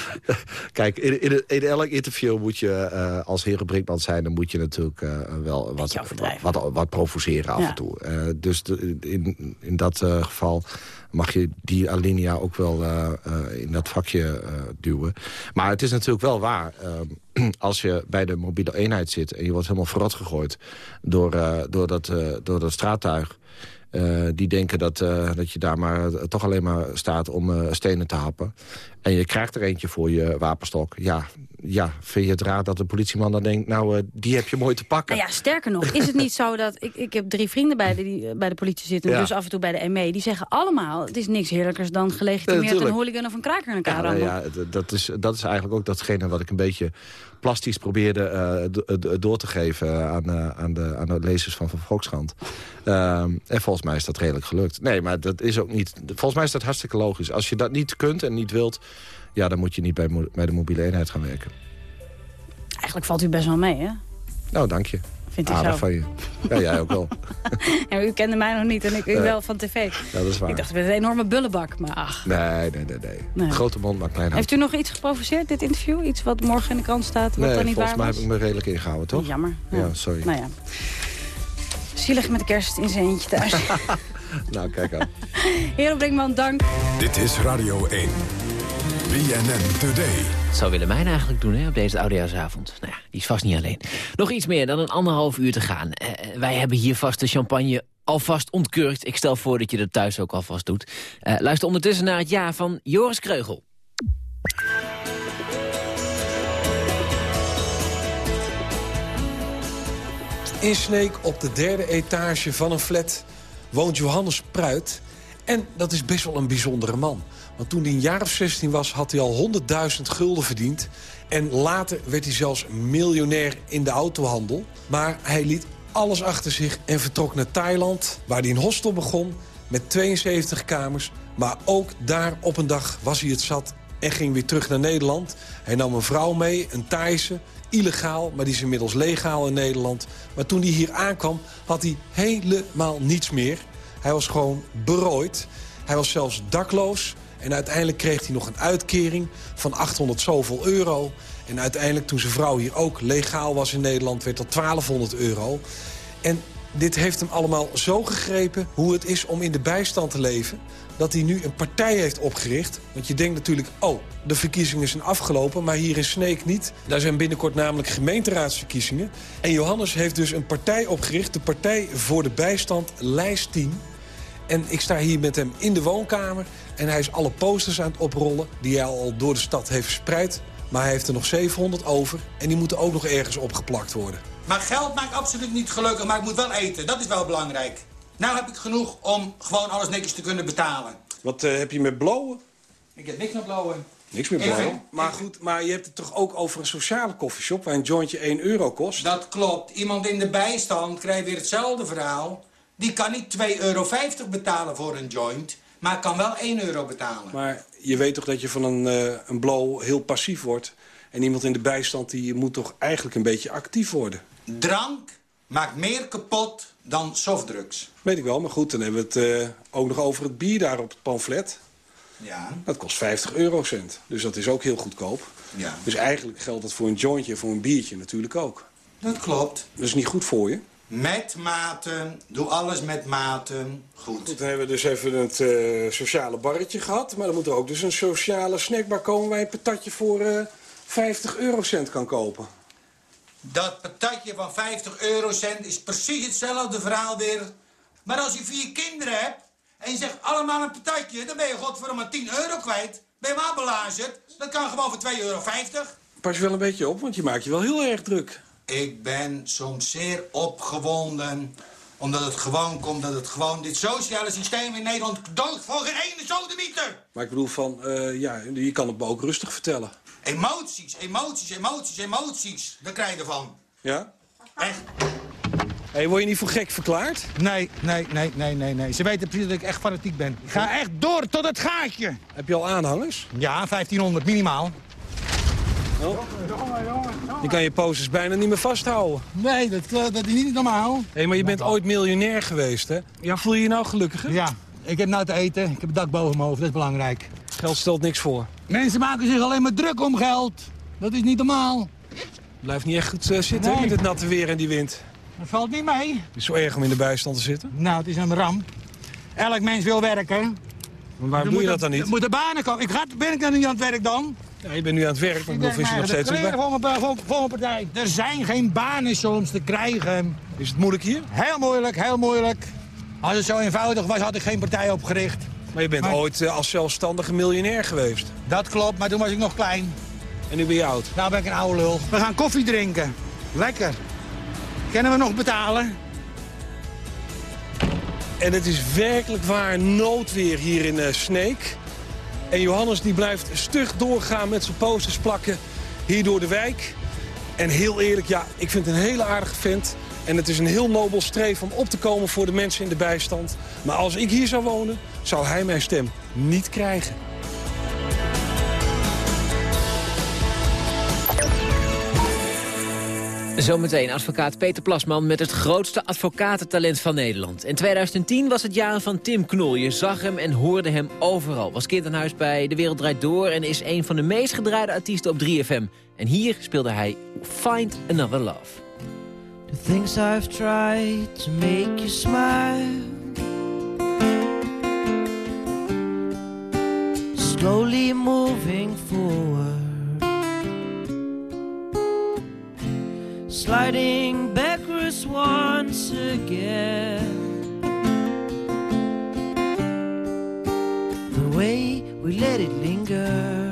E: kijk, in, in, in, elk interview moet je uh, als Heren Brinkman zijn... dan moet je natuurlijk uh, wel wat, wat, wat, wat, provoceren af
D: ja.
E: en toe. dus de, in, in dat geval mag je die alinea ook wel in dat vakje duwen. Maar het is natuurlijk wel waar... als je bij de mobiele eenheid zit en je wordt helemaal verrot gegooid... door, door, dat, door dat straattuig... Uh, die denken dat, uh, dat je daar maar uh, toch alleen maar staat om stenen te happen. En je krijgt er eentje voor je wapenstok. Ja, ja vind je het raar dat de politieman dan denkt... nou, die heb je mooi te pakken.
D: Nou ja, sterker nog, is het niet zo dat... Ik, ik heb drie vrienden bij de, die bij de politie zitten...
E: Ja.
D: dus af en toe bij de ME. Die zeggen allemaal... het is niks heerlijkers dan gelegitimeerd
E: Ja,
D: een hooligan of een kraker in elkaar
E: ja, nou ja, dat, is, dat is eigenlijk ook datgene wat ik een beetje plastisch probeerde uh, door te geven aan, uh, aan, de, aan de lezers van, van Volkskrant. Uh, en volgens mij is dat redelijk gelukt. Nee, maar dat is ook niet... Volgens mij is dat hartstikke logisch. Als je dat niet kunt en niet wilt... ja, dan moet je niet bij, bij de mobiele eenheid gaan werken.
D: Eigenlijk valt u best wel mee, hè?
E: Nou, dank je.
D: Vindt u
E: Aardig
D: zo?
E: van je. Ja, jij ook wel.
D: ja, u kende mij nog niet en ik u
E: Nee.
D: wel van tv.
E: Ja, dat is waar.
D: Ik dacht, het is een enorme bullebak, maar ach.
E: Nee, nee, nee. nee.
D: Nee.
E: Grote mond, maar klein hart.
D: Heeft u nog iets geprovoceerd, dit interview? Iets wat morgen in de krant staat, wat
E: Nee,
D: dan niet
E: volgens
D: waar
E: mij
D: was?
E: heb ik me redelijk ingehouden, toch?
D: Jammer.
E: Ja, sorry.
D: Nou ja. Zielig met de kerst in zijn eentje thuis.
E: Nou, kijk aan.
D: Hero Brinkman, dank.
B: Dit is Radio 1. BNN Today.
C: Dat zou Willemijn eigenlijk doen hè, op deze oudejaarsavond. Nou ja, die is vast niet alleen. Nog iets meer dan een anderhalf uur te gaan. Eh, wij hebben hier vast de champagne alvast ontkurkt. Ik stel voor dat je dat thuis ook alvast doet. Eh, luister ondertussen naar het jaar van Joris Kreugel.
I: In Sneek op de derde etage van een flat woont Johannes Pruit. En dat is best wel een bijzondere man. Toen hij een jaar of 16 was, had hij al 100.000 gulden verdiend. En later werd hij zelfs miljonair in de autohandel. Maar hij liet alles achter zich en vertrok naar Thailand... waar hij een hostel begon met 72 kamers. Maar ook daar op een dag was hij het zat en ging weer terug naar Nederland. Hij nam een vrouw mee, een Thaise, illegaal, maar die is inmiddels legaal in Nederland. Maar toen hij hier aankwam, had hij helemaal niets meer. Hij was gewoon berooid. Hij was zelfs dakloos. En uiteindelijk kreeg hij nog een uitkering van 800 zoveel euro. En uiteindelijk, toen zijn vrouw hier ook legaal was in Nederland... werd dat 1200 euro. En dit heeft hem allemaal zo gegrepen hoe het is om in de bijstand te leven... dat hij nu een partij heeft opgericht. Want je denkt natuurlijk, oh, de verkiezingen zijn afgelopen... maar hier in Sneek niet. Daar zijn binnenkort namelijk gemeenteraadsverkiezingen. En Johannes heeft dus een partij opgericht... de Partij voor de Bijstand, lijst 10. En ik sta hier met hem in de woonkamer... en hij is alle posters aan het oprollen... die hij al door de stad heeft verspreid. Maar hij heeft er nog 700 over en die moeten ook nog ergens opgeplakt worden.
J: Maar geld maakt absoluut niet gelukkig, maar ik moet wel eten. Dat is wel belangrijk. Nou heb ik genoeg om gewoon alles netjes te kunnen betalen.
I: Wat uh, heb je met blowen?
J: Ik heb niks met blowen.
I: Niks meer blowen? Maar goed, maar je hebt het toch ook over een sociale koffieshop... waar een jointje 1 euro kost?
J: Dat klopt. Iemand in de bijstand krijgt weer hetzelfde verhaal. Die kan niet 2,50 euro betalen voor een joint... maar kan wel 1 euro betalen.
I: Maar je weet toch dat je van een, uh, een blow heel passief wordt... en iemand in de bijstand die moet toch eigenlijk een beetje actief worden?
J: Drank maakt meer kapot dan softdrugs.
I: Weet ik wel, maar goed, dan hebben we het uh, ook nog over het bier daar op het pamflet.
J: Ja.
I: Dat kost 50 eurocent, dus dat is ook heel goedkoop.
J: Ja.
I: Dus eigenlijk geldt dat voor een jointje, voor een biertje natuurlijk ook.
J: Dat klopt.
I: Dat is niet goed voor je.
J: Met maten, doe alles met maten. Goed.
I: Goed, dan hebben we dus even het uh, sociale barretje gehad. Maar dan moet er ook dus een sociale snackbar komen... waar je een patatje voor uh, 50 eurocent kan kopen.
J: Dat patatje van 50 eurocent is precies hetzelfde verhaal weer. Maar als je vier kinderen hebt en je zegt allemaal een patatje... dan ben je godverdomme 10 euro kwijt. Ben je maar belazerd. Dat kan gewoon voor 2,50 euro.
I: Pas je wel een beetje op, want je maakt je wel heel erg druk.
J: Ik ben soms zeer opgewonden. Omdat het gewoon komt dat het gewoon dit sociale systeem in Nederland dood voor geen ene sodemieter.
I: Maar ik bedoel van, uh, ja, je kan het me ook rustig vertellen.
J: Emoties, emoties, emoties, emoties. Daar krijg je ervan.
I: Ja?
J: Echt.
I: Hé, hey, word je niet voor gek verklaard?
K: Nee, nee, nee, nee, nee, nee. Ze weten precies dat ik echt fanatiek ben. Ik ga echt door tot het gaatje.
I: Heb je al aanhangers?
K: Ja, 1500 minimaal.
I: Oh. Je kan je posters bijna niet meer vasthouden.
K: Nee, dat, dat is niet normaal.
I: Hé, hey, maar je bent ooit miljonair geweest, hè? Ja, voel je je nou gelukkiger?
K: Ja, ik heb nou te eten. Ik heb een dak boven mijn hoofd, dat is belangrijk.
I: Geld stelt niks voor.
K: Mensen maken zich alleen maar druk om geld. Dat is niet normaal.
I: Blijft niet echt goed uh, zitten nee. met het natte weer en die wind.
K: Dat valt niet mee.
I: Het is zo erg om in de bijstand te zitten.
K: Nou, het is een ramp. Elk mens wil werken.
I: Maar waarom doe je dat dan niet?
K: Er moeten banen komen. Ik ga, ben ik dan niet aan het werk dan?
I: Ja, je bent nu aan het werk, maar ik is je nog steeds
K: bij. Voor mijn, voor, voor mijn partij. Er zijn geen banen soms te krijgen.
I: Is het moeilijk hier?
K: Heel moeilijk, heel moeilijk. Als het zo eenvoudig was, had ik geen partij opgericht.
I: Maar je bent maar... ooit uh, als zelfstandige miljonair geweest.
K: Dat klopt, maar toen was ik nog klein.
I: En nu ben je oud?
K: Nou ben ik een oude lul. We gaan koffie drinken. Lekker. Kunnen we nog betalen?
I: En het is werkelijk waar noodweer hier in uh, Sneek. En Johannes die blijft stug doorgaan met zijn posters plakken hier door de wijk. En heel eerlijk, ja, ik vind het een hele aardige vent. En het is een heel nobel streef om op te komen voor de mensen in de bijstand. Maar als ik hier zou wonen, zou hij mijn stem niet krijgen.
C: Zometeen advocaat Peter Plasman met het grootste advocatentalent van Nederland. In 2010 was het jaar van Tim Knol. Je zag hem en hoorde hem overal. Was kind aan huis bij De Wereld Draait Door... en is een van de meest gedraaide artiesten op 3FM. En hier speelde hij Find Another Love.
L: The things I've tried to make you smile Slowly moving forward Sliding backwards once again. The way we let it linger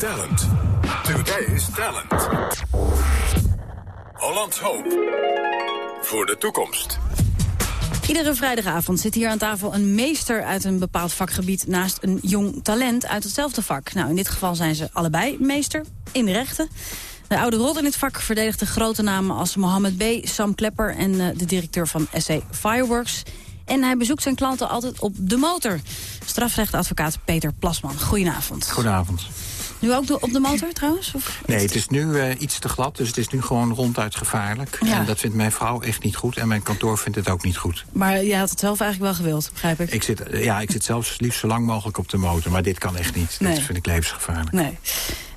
B: talent. Today's talent. Hollands hoop. Voor de toekomst.
D: Iedere vrijdagavond zit hier aan tafel een meester uit een bepaald vakgebied... naast een jong talent uit hetzelfde vak. Nou, in dit geval zijn ze allebei meester in de rechten. De oude rot in het vak verdedigde grote namen als Mohammed B., Sam Klepper... en eh, de directeur van SC Fireworks. En hij bezoekt zijn klanten altijd op de motor. Strafrechtadvocaat Peter Plasman. Goedenavond.
M: Goedenavond.
D: Nu ook de- op de motor trouwens? Of?
M: Nee, het is nu eh, iets te glad, dus het is nu gewoon ronduit gevaarlijk.
D: Ja.
M: En dat vindt mijn vrouw echt niet goed en mijn kantoor vindt het ook niet goed.
D: Maar je had het zelf eigenlijk wel gewild, begrijp ik.
M: Ik zit, eh, ja, ik zit zelfs liefst zo lang mogelijk op de motor, maar dit kan echt niet.
D: Nee.
M: Dit vind ik levensgevaarlijk.
D: Nee.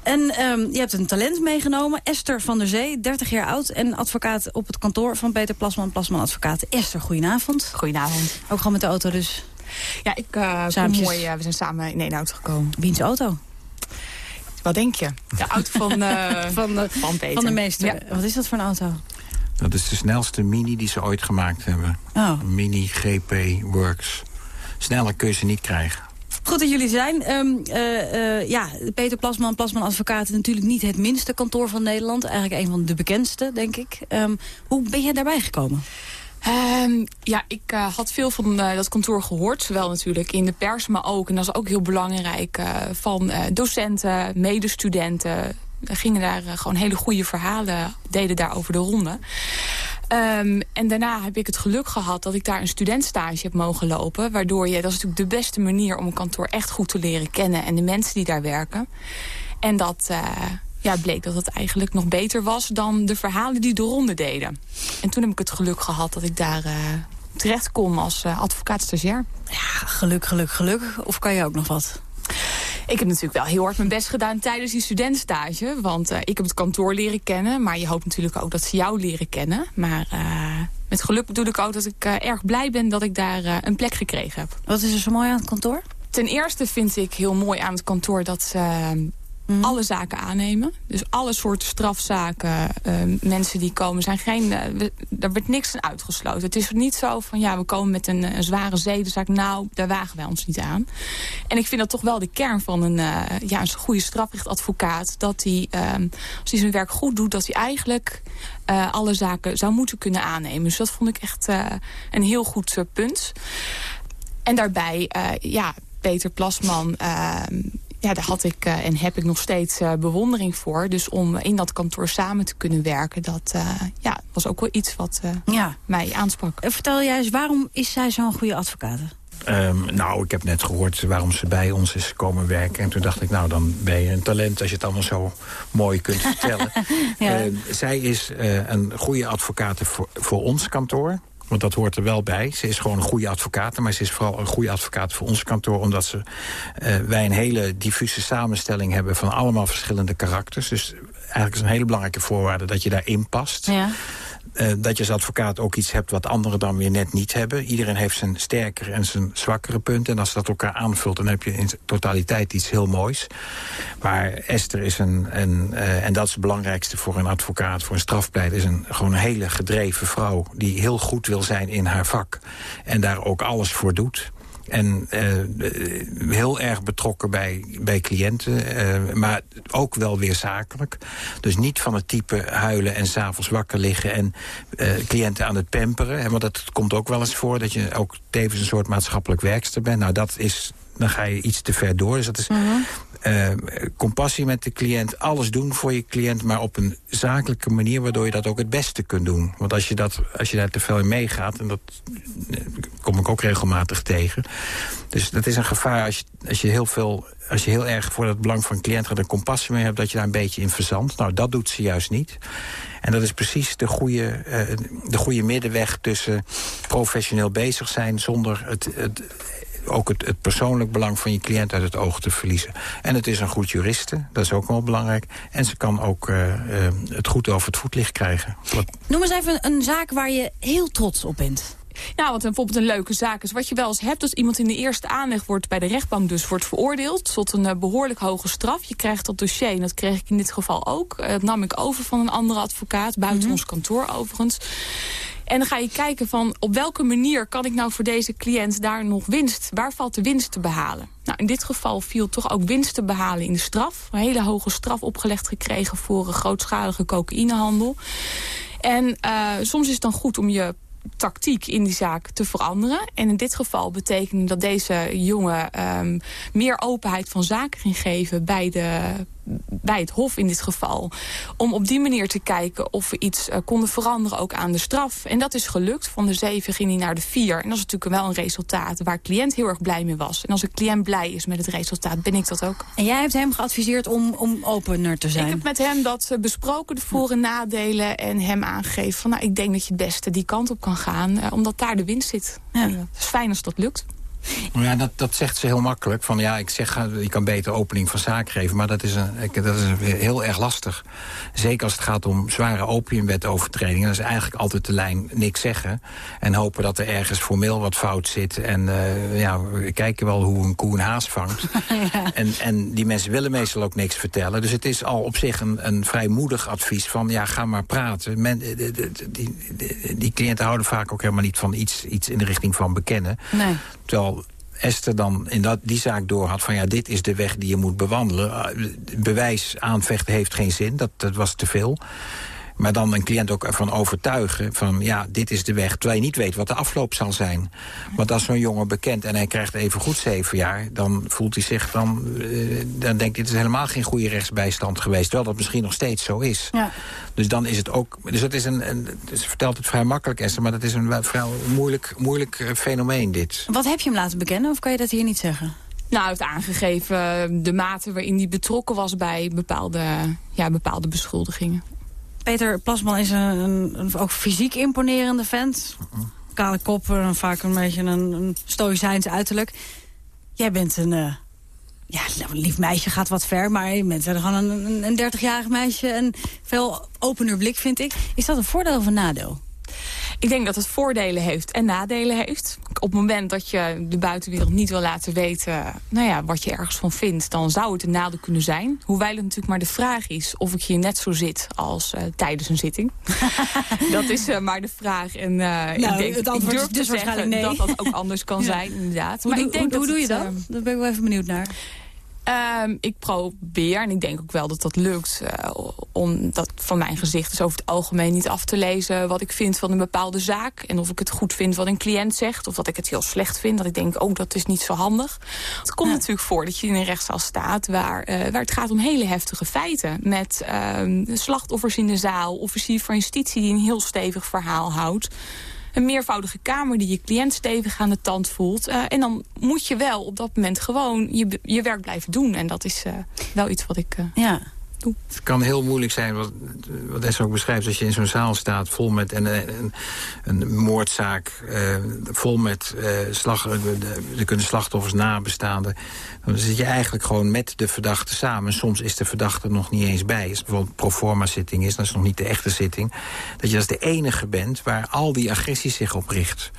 D: En ehm, je hebt een talent meegenomen, Esther van der Zee, 30 jaar oud... en advocaat op het kantoor van Peter Plasman, Plasman Advocaat. Esther, goedenavond.
N: Goedenavond.
D: Ook gewoon met de auto dus?
N: Ja, ik uh, kom mooi. we zijn samen in één auto gekomen.
D: Wiens auto?
N: Wat denk je? De auto van, eh,
D: van, de,
N: van Peter.
D: van de meester.
N: Ja.
D: Wat is dat voor een auto?
M: Dat is de snelste Mini die ze ooit gemaakt hebben.
D: Oh.
M: Een Mini GP Works. Sneller kun je ze niet krijgen.
D: Goed dat jullie zijn. Ehm, eh, eh, ja, Peter Plasman, Plasman Advocaat... is natuurlijk niet het minste kantoor van Nederland. Eigenlijk een van de bekendste, denk ik. Ehm, hoe ben je daarbij gekomen?
N: Ehm, ja, ik eh, had veel van eh, dat kantoor gehoord. Zowel natuurlijk in de pers, maar ook, en dat is ook heel belangrijk... eh, van docenten, medestudenten. Gingen daar gewoon hele goede verhalen, deden daar over de ronde. Ehm, en daarna heb ik het geluk gehad dat ik daar een studentstage heb mogen lopen. Waardoor je, dat is natuurlijk de beste manier om een kantoor echt goed te leren kennen. En de mensen die daar werken. En dat ja, bleek dat het eigenlijk nog beter was dan de verhalen die de ronde deden. En toen heb ik het geluk gehad dat ik daar eh, terecht kon als uh, advocaat-stagiair.
D: Ja, geluk, geluk, geluk. Of kan je ook nog wat?
N: Ik heb natuurlijk wel heel hard mijn best gedaan tijdens die studentstage. Want uh, ik heb het kantoor leren kennen. Maar je hoopt natuurlijk ook dat ze jou leren kennen. Maar uh, met geluk bedoel ik ook dat ik uh, erg blij ben dat ik daar een plek gekregen heb.
D: Wat is er zo mooi aan het kantoor?
N: Ten eerste vind ik heel mooi aan het kantoor dat ze Mm. alle zaken aannemen. Dus alle soorten strafzaken, uh, mensen die komen, zijn geen, we, daar wordt niks aan uitgesloten. Het is niet zo van, ja, we komen met een, een zware zedenzaak. Nou, daar wagen wij ons niet aan. En ik vind dat toch wel de kern van een, uh, ja, een goede strafrechtadvocaat. Dat hij, als hij zijn werk goed doet, dat hij eigenlijk alle zaken zou moeten kunnen aannemen. Dus dat vond ik echt een heel goed punt. En daarbij, ja, Peter Plasman ja, daar had ik uh, en heb ik nog steeds uh, bewondering voor. Dus om in dat kantoor samen te kunnen werken, dat uh, ja, was ook wel iets wat ja. mij aansprak.
D: Vertel jij eens, waarom is zij zo'n goede advocaat?
M: Ehm, nou, ik heb net gehoord waarom ze bij ons is komen werken. En toen dacht ik, nou, dan ben je een talent als je het allemaal zo mooi kunt vertellen. ja. Ehm, zij is uh, een goede advocaat voor, voor ons kantoor. Want dat hoort er wel bij. Ze is gewoon een goede advocaat. Maar ze is vooral een goede advocaat voor ons kantoor. Omdat ze, uh, wij een hele diffuse samenstelling hebben van allemaal verschillende karakters. Dus eigenlijk is een hele belangrijke voorwaarde dat je daarin past. Ja. Uh, dat je als advocaat ook iets hebt wat anderen dan weer net niet hebben. Iedereen heeft zijn sterkere en zijn zwakkere punten. En als dat elkaar aanvult, dan heb je in totaliteit iets heel moois. Maar Esther is een, uh, en dat is het belangrijkste voor een advocaat, voor een strafpleiter... is een, gewoon een hele gedreven vrouw die heel goed wil zijn in haar vak. En daar ook alles voor doet. En uh, heel erg betrokken bij, bij cliënten. Uh, maar ook wel weer zakelijk. Dus niet van het type huilen en s'avonds wakker liggen... en uh, cliënten aan het pamperen. Hè, want dat komt ook wel eens voor. Dat je ook tevens een soort maatschappelijk werkster bent. Nou, dat is dan ga je iets te ver door. Dus dat is -hmm. Uh, compassie met de cliënt, alles doen voor je cliënt... maar op een zakelijke manier, waardoor je dat ook het beste kunt doen. Want als je, dat, als je daar te veel in meegaat, en dat kom ik ook regelmatig tegen... dus dat is een gevaar als je, als je, heel, veel, als je heel erg voor het belang van een cliënt gaat... een compassie mee hebt, dat je daar een beetje in verzandt. Nou, dat doet ze juist niet. En dat is precies de goede, uh, de goede middenweg tussen professioneel bezig zijn... zonder het, het ook het, het, persoonlijk belang van je cliënt uit het oog te verliezen. En het is een goed juriste, dat is ook wel belangrijk. En ze kan ook uh, uh, het goed over het voetlicht krijgen. Wat...
D: Noem eens even een zaak waar je heel trots op bent.
N: Nou, wat bijvoorbeeld een leuke zaak is. Wat je wel eens hebt als iemand in de eerste aanleg wordt bij de rechtbank dus wordt veroordeeld tot een uh, behoorlijk hoge straf. Je krijgt dat dossier en dat kreeg ik in dit geval ook. Uh, dat nam ik over van een andere advocaat, buiten mm -hmm. ons kantoor overigens. En dan ga je kijken van op welke manier kan ik nou voor deze cliënt daar nog winst, waar valt de winst te behalen? Nou, in dit geval viel toch ook winst te behalen in de straf. Een hele hoge straf opgelegd gekregen voor een grootschalige cocaïnehandel. En uh, soms is het dan goed om je tactiek in die zaak te veranderen. En in dit geval betekende dat deze jongen um, meer openheid van zaken ging geven bij, de, bij het Hof in dit geval. Om op die manier te kijken of we iets uh, konden veranderen ook aan de straf. En dat is gelukt. Van de zeven ging hij naar de vier. En dat is natuurlijk wel een resultaat waar de cliënt heel erg blij mee was. En als een cliënt blij is met het resultaat, ben ik dat ook.
D: En jij hebt hem geadviseerd om, om opener te zijn?
N: Ik heb met hem dat uh, besproken, de voor- en nadelen. En hem aangegeven van, nou, ik denk dat je het beste die kant op kan gaan. Uh, omdat daar de winst zit. Ja. Is fijn als dat lukt.
M: Ja, dat, dat zegt ze heel makkelijk. Van ja, ik zeg, je kan beter opening van zaak geven. Maar dat is, een, dat is heel erg lastig. Zeker als het gaat om zware opiumwetovertredingen. Dat is eigenlijk altijd de lijn niks zeggen. En hopen dat er ergens formeel wat fout zit. En uh, ja, we kijken wel hoe een koe een haas vangt. ja. en, en die mensen willen meestal ook niks vertellen. Dus het is al op zich een, een vrij moedig advies van... ja, ga maar praten. Men, die, die, die, die cliënten houden vaak ook helemaal niet van iets, iets in de richting van bekennen.
D: Nee.
M: Terwijl Esther dan in dat, die zaak door had van ja, dit is de weg die je moet bewandelen. Bewijs aanvechten heeft geen zin, dat, dat was te veel. Maar dan een cliënt ook ervan overtuigen van ja, dit is de weg. Terwijl je niet weet wat de afloop zal zijn. Want als zo'n jongen bekend en hij krijgt even goed zeven jaar... dan voelt hij zich dan, uh, dan denkt dit is helemaal geen goede rechtsbijstand geweest. Terwijl dat misschien nog steeds zo is.
D: Ja.
M: Dus dan is het ook... Dus dat is een, een dus vertelt het vrij makkelijk, Esther... maar dat is een vrij moeilijk, moeilijk fenomeen, dit.
D: Wat heb je hem laten bekennen of kan je dat hier niet zeggen?
N: Nou, het aangegeven de mate waarin hij betrokken was bij bepaalde, ja, bepaalde beschuldigingen.
D: Peter Plasman is een, een, een, ook fysiek imponerende vent. Kale kop, en vaak een beetje een, een stoïcijns uiterlijk. Jij bent een... Uh, ja, een lief meisje gaat wat ver, maar je bent gewoon een, een 30-jarig meisje... en veel opener blik, vind ik. Is dat een voordeel of een nadeel?
N: Ik denk dat het voordelen heeft en nadelen heeft. Op het moment dat je de buitenwereld niet wil laten weten... Nou ja, wat je ergens van vindt, dan zou het een nadeel kunnen zijn. Hoewel het natuurlijk maar de vraag is of ik hier net zo zit als uh, tijdens een zitting. dat is uh, maar de vraag. En uh, nou, ik, denk,
D: het antwoord
N: ik durf
D: is dus
N: zeggen
D: nee.
N: dat dat ook anders kan ja. zijn, inderdaad.
D: Hoe,
N: maar
D: doe,
N: ik denk
D: hoe, hoe doe je dat? Daar ben ik wel even benieuwd naar.
N: Um, ik probeer, en ik denk ook wel dat dat lukt... Uh, om dat van mijn gezicht dus over het algemeen niet af te lezen... wat ik vind van een bepaalde zaak. En of ik het goed vind wat een cliënt zegt... of dat ik het heel slecht vind. Dat ik denk, oh, dat is niet zo handig. Het komt ja. natuurlijk voor dat je in een rechtszaal staat... waar, uh, waar het gaat om hele heftige feiten. Met uh, slachtoffers in de zaal, officier van justitie... die een heel stevig verhaal houdt. Een meervoudige kamer die je cliënt stevig aan de tand voelt. Uh, en dan moet je wel op dat moment gewoon je, je werk blijven doen. En dat is uh, wel iets wat ik... Uh,
M: Het kan heel moeilijk zijn, wat, wat Esther ook beschrijft... als je in zo'n zaal staat vol met een, een, een moordzaak... Uh, vol met uh, slag, er kunnen slachtoffers nabestaanden. Dan zit je eigenlijk gewoon met de verdachte samen. Soms is de verdachte nog niet eens bij. Als het bijvoorbeeld proforma-zitting is, dat is nog niet de echte zitting. Dat je als de enige bent waar al die agressie zich op richt.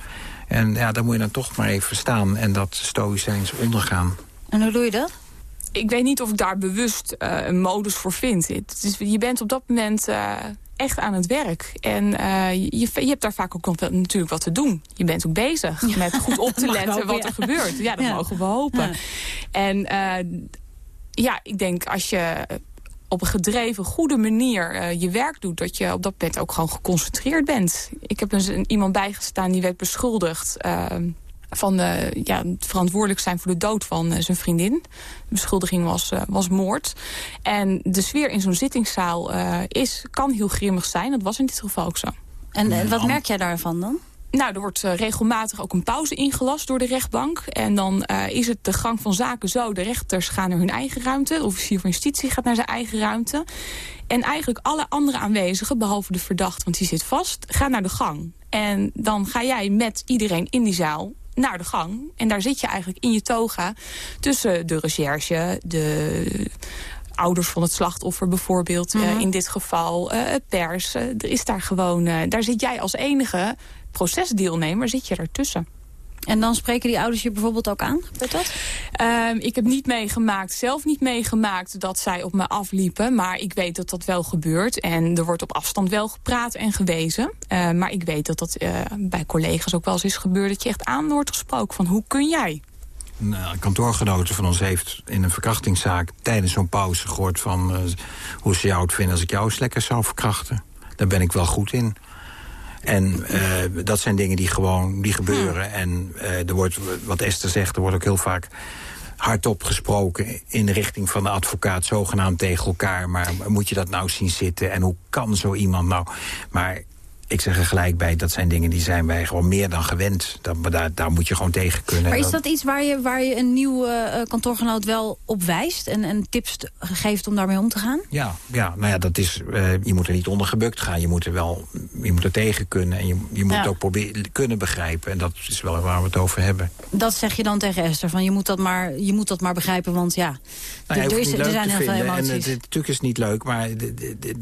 M: En ja, daar moet je dan toch maar even staan en dat stoïcijns ondergaan.
D: En hoe doe je dat?
N: Ik weet niet of ik daar bewust uh, een modus voor vind. Het is, je bent op dat moment uh, echt aan het werk. En uh, je, je hebt daar vaak ook nog wel, natuurlijk wat te doen. Je bent ook bezig ja. met goed op te letten hopen, wat er gebeurt. Ja, dat ja. mogen we hopen. En ja, ik denk als je op een gedreven, goede manier uh, je werk doet... dat je op dat moment ook gewoon geconcentreerd bent. Ik heb een, iemand bijgestaan die werd beschuldigd... Uh, van uh, ja, verantwoordelijk zijn voor de dood van uh, zijn vriendin. De beschuldiging was, uh, was moord. En de sfeer in zo'n zittingszaal is, kan heel grimmig zijn. Dat was in dit geval ook zo.
D: En wat merk jij daarvan dan?
N: Nou, er wordt uh, regelmatig ook een pauze ingelast door de rechtbank. En dan uh, is het de gang van zaken zo. De rechters gaan naar hun eigen ruimte. De officier van justitie gaat naar zijn eigen ruimte. En eigenlijk alle andere aanwezigen, behalve de verdachte, want die zit vast, gaan naar de gang. En dan ga jij met iedereen in die zaal naar de gang. En daar zit je eigenlijk in je toga tussen de recherche, de ouders van het slachtoffer bijvoorbeeld. Mm -hmm. uh, in dit geval uh, pers. Uh, er is daar gewoon, daar zit jij als enige procesdeelnemer zit je ertussen.
D: En dan spreken die ouders je bijvoorbeeld ook aan? Weet dat?
N: Um, ik heb niet meegemaakt, zelf niet meegemaakt dat zij op me afliepen. Maar ik weet dat dat wel gebeurt. En er wordt op afstand wel gepraat en gewezen. Uh, maar ik weet dat dat uh, bij collega's ook wel eens is gebeurd... dat je echt aan wordt gesproken van hoe kun jij?
M: Nou, een kantoorgenote van ons heeft in een verkrachtingszaak... tijdens zo'n pauze gehoord van uh, hoe ze jou het vinden... als ik jou eens lekker zou verkrachten. Daar ben ik wel goed in. En uh, dat zijn dingen die gewoon die gebeuren. En uh, er wordt, wat Esther zegt, er wordt ook heel vaak hardop gesproken in de richting van de advocaat, zogenaamd tegen elkaar. Maar moet je dat nou zien zitten en hoe kan zo iemand nou... Maar ik zeg er gelijk bij, dat zijn dingen die zijn wij gewoon meer dan gewend. Dat, daar, daar moet je gewoon tegen kunnen.
D: Maar is dat iets waar je, waar je een nieuwe uh, kantoorgenoot wel op wijst... En, en tips geeft om daarmee om te gaan?
M: Ja, ja nou ja, dat is, uh, je moet er niet onder gebukt gaan. Je moet er wel je moet er tegen kunnen. En je, je moet ja. het ook proberen, kunnen begrijpen. En dat is wel waar we het over hebben.
D: Dat zeg je dan tegen Esther, van je moet dat maar, je moet dat maar begrijpen, want ja...
M: Nou, ja
D: er, is, er zijn heel veel emoties.
M: En het, natuurlijk is het niet leuk, maar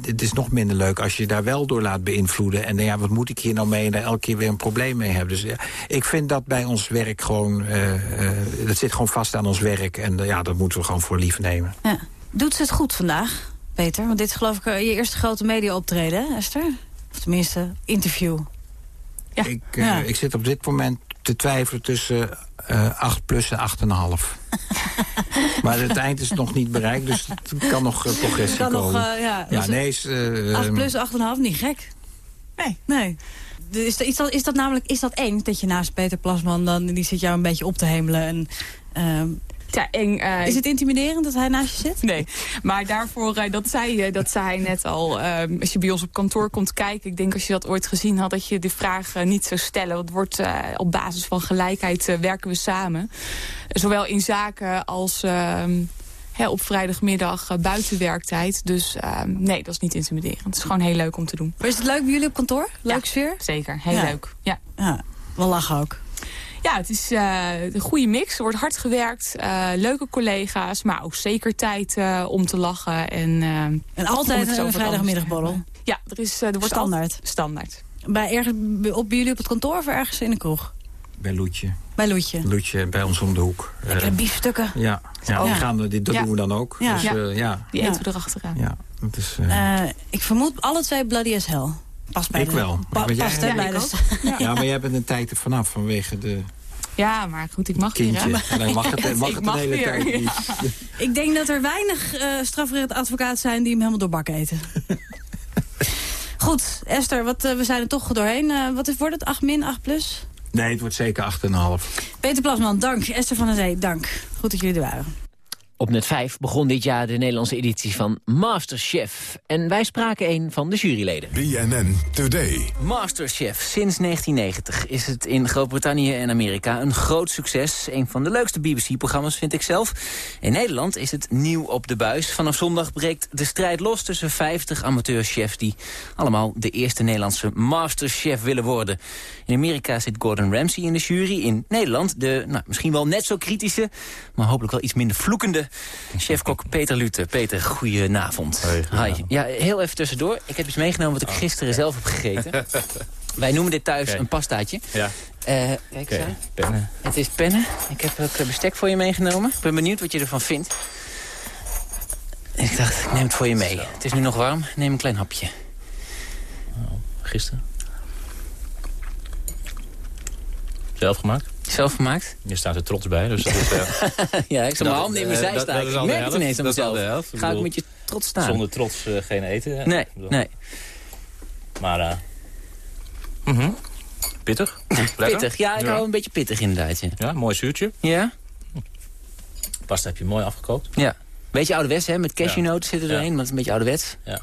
M: het is nog minder leuk... als je daar wel door laat beïnvloeden... En ja, wat moet ik hier nou mee? En daar elke keer weer een probleem mee hebben. Dus ja, ik vind dat bij ons werk gewoon... Uh, uh, dat zit gewoon vast aan ons werk. En uh, ja, dat moeten we gewoon voor lief nemen.
D: Ja. Doet ze het goed vandaag, Peter? Want dit is geloof ik je eerste grote media optreden, hè, Esther? Of tenminste, interview.
M: Ja. Ik, ja. ik zit op dit moment te twijfelen tussen uh, 8 plus en 8,5. maar het eind is nog niet bereikt, dus het kan nog uh, progressie
D: kan
M: komen.
D: Nog, uh, ja,
M: ja, nee, is, uh,
D: 8 plus, 8,5, niet gek. Nee. Nee. Is, is, dat, is dat namelijk is dat eng dat je naast Peter Plasman dan die zit jou een beetje op te hemelen en um,
N: ja, en, uh,
D: is het intimiderend dat hij naast je zit?
N: Nee, maar daarvoor, uh, dat, zei, uh, dat zei hij net al, ehm, als je bij ons op kantoor komt kijken... ik denk als je dat ooit gezien had, dat je de vraag niet zou stellen. Het wordt op basis van gelijkheid werken we samen. Zowel in zaken als He, op vrijdagmiddag uh, buitenwerktijd. Dus uh, nee, dat is niet intimiderend. Het is gewoon heel leuk om te doen.
D: Maar is het leuk bij jullie op kantoor? Leuk
N: ja,
D: sfeer?
N: Zeker, heel
D: ja.
N: leuk. Ja.
D: ja, wel lachen ook.
N: Ja, het is uh, een goede mix. Er wordt hard gewerkt. Uh, leuke collega's, maar ook zeker tijd uh, om te lachen. En,
D: en altijd een vrijdagmiddagborrel?
N: Ja, er, is, er wordt
D: standaard.
N: standaard.
D: Bij, ergens, op, bij jullie op het kantoor of ergens in de kroeg?
M: Bij Loetje.
D: Bij Loetje?
M: Loetje, bij ons om de hoek.
D: Lekkere uh, biefstukken.
M: Ja, ja, oh. die gaan, dat ja. doen we dan ook.
N: Ja.
M: Dus,
N: ja.
M: Uh, ja.
N: Die eten we erachteraan.
M: Ja, dat is,
D: uh... ik vermoed alle twee Bloody as Hell. Pas bij
M: ik
D: de,
M: wel.
D: Pa past
M: jij,
D: bij de...
M: ja. ja, maar jij bent een tijd er vanaf vanwege de...
N: Ja, maar goed, ik mag
M: Kindje.
N: weer.
M: Mag het, mag het
N: mag
M: de hele
N: weer,
M: tijd niet.
D: Ik denk dat er weinig uh, strafrechtadvocaten zijn die hem helemaal door bak eten. Goed, Esther, wat, uh, we zijn er toch doorheen. Uh, wat is, wordt het? 8 min, 8 plus?
M: Nee, het wordt zeker 8,5.
D: Peter Plasman, dank. Esther van der Zee, dank. Goed dat jullie er waren.
C: Op net 5 begon dit jaar de Nederlandse editie van Masterchef. En wij spraken een van de juryleden.
B: BNN Today.
C: Masterchef. Sinds 1990 is het in Groot-Brittannië en Amerika een groot succes. Een van de leukste BBC-programma's vind ik zelf. In Nederland is het nieuw op de buis. Vanaf zondag breekt de strijd los tussen 50 amateurchefs... die allemaal de eerste Nederlandse Masterchef willen worden. In Amerika zit Gordon Ramsay in de jury. In Nederland de nou, misschien wel net zo kritische... maar hopelijk wel iets minder vloekende chefkok Peter Lute. Peter, goedenavond. Hi. Ja, heel even tussendoor. Ik heb iets meegenomen wat ik gisteren zelf heb gegeten. Wij noemen dit thuis een pastaatje.
O: Ja.
C: Eh, kijk eens
O: pennen.
C: Het is pennen. Ik heb ook eh, bestek voor je meegenomen. Ik ben benieuwd wat je ervan vindt. Ik dacht, ik neem het voor je mee. Het is nu nog warm. Neem een klein hapje.
O: Gisteren. Zelf gemaakt?
C: Zelf gemaakt?
O: Je staat er trots bij, dus dat is... eh,
C: ja, ik zal mijn
O: dat-
C: hand in mijn
O: eh,
C: zij staan. Ik merk het ineens aan mezelf.
O: Ik
C: Ga ik met je trots staan?
O: Zonder trots eh, geen eten. hè?
C: Nee, nee.
O: Maar... eh mhm. Pittig.
C: Pittig. Ja, ik hou een beetje pittig inderdaad. Ja,
O: Ja, mooi zuurtje.
C: ja?
O: Pasta heb je mooi afgekookt.
C: ja. Beetje ouderwets, hè? Met cashewnoten zitten
O: Ja.
C: erin, maar het is een beetje ouderwets.
O: Ja.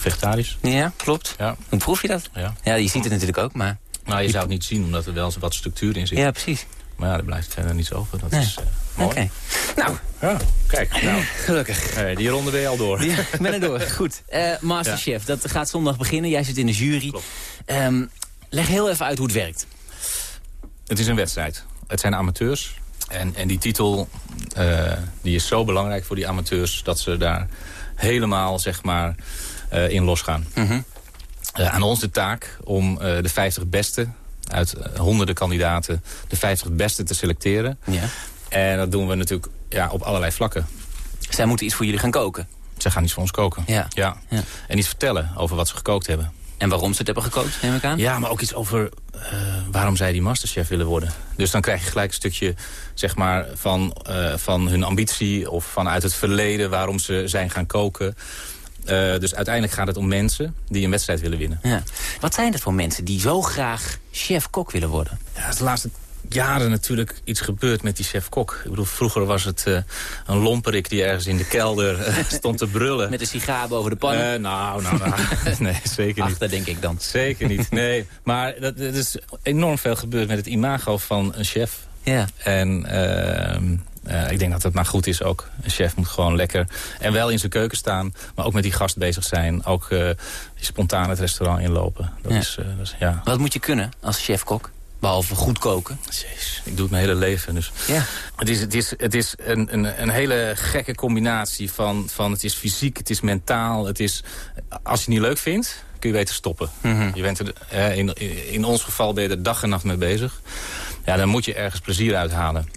O: Vegetarisch.
C: Ja, klopt.
O: Ja.
C: Hoe proef je dat?
O: Ja.
C: Ja, je ziet het natuurlijk ook, maar...
O: Nou, je zou het niet zien, omdat er wel wat structuur in zit.
C: Ja, precies.
O: Maar ja, er blijft verder niets over. Dat
C: Nee.
O: is eh, mooi.
C: Oké. Nou,
O: Ja, kijk. Nou,
C: gelukkig.
O: die ronde ben je al door.
C: Ja, ik ben er door. Goed. Eh, Masterchef, dat gaat zondag beginnen. Jij zit in de jury.
O: Klopt.
C: Ehm, leg heel even uit hoe het werkt.
O: Het is een wedstrijd. Het zijn amateurs. En, en die titel eh, die is zo belangrijk voor die amateurs... dat ze daar helemaal zeg maar, in losgaan. Eh, aan ons de taak om eh, de 50 beste uit eh, honderden kandidaten... de 50 beste te selecteren.
C: Ja.
O: En dat doen we natuurlijk ja, op allerlei vlakken.
C: Zij moeten iets voor jullie gaan koken.
O: Ze gaan iets voor ons koken.
C: Ja.
O: Ja.
C: Ja.
O: En iets vertellen over wat ze gekookt hebben.
C: En waarom ze het hebben gekookt, neem ik aan?
O: Ja, maar ook iets over eh, waarom zij die masterchef willen worden. Dus dan krijg je gelijk een stukje zeg maar, van, eh, van hun ambitie... of vanuit het verleden waarom ze zijn gaan koken. Eh, dus uiteindelijk gaat het om mensen die een wedstrijd willen winnen.
C: Ja. Wat zijn dat voor mensen die zo graag chef-kok willen worden?
O: Ja, is de laatste jaren natuurlijk iets gebeurd met die chef-kok. Ik bedoel, vroeger was het eh, een lomperik die ergens in de kelder eh, stond te brullen.
C: Met een sigaar boven de pannen?
O: Nou, nou, nou. nee, zeker niet.
C: Achter, denk ik dan.
O: Zeker niet, nee. Maar dat, er is enorm veel gebeurd met het imago van een chef.
C: Ja.
O: En eh, ik denk dat het maar goed is ook. Een chef moet gewoon lekker en wel in zijn keuken staan... maar ook met die gast bezig zijn. Ook eh, spontaan het restaurant inlopen. Dat
C: Ja.
O: is, eh, dat is, ja.
C: Wat moet je kunnen als chef-kok? Behalve goed koken.
O: Jeez, ik doe het mijn hele leven. Dus.
C: Ja.
O: Het is, het is, het is een, een, een hele gekke combinatie van, van het is fysiek, het is mentaal. Het is, als je het niet leuk vindt, kun je beter stoppen.
C: Mhm.
O: je bent er, in, in ons geval ben je er dag en nacht mee bezig. Ja, dan moet je ergens plezier uithalen.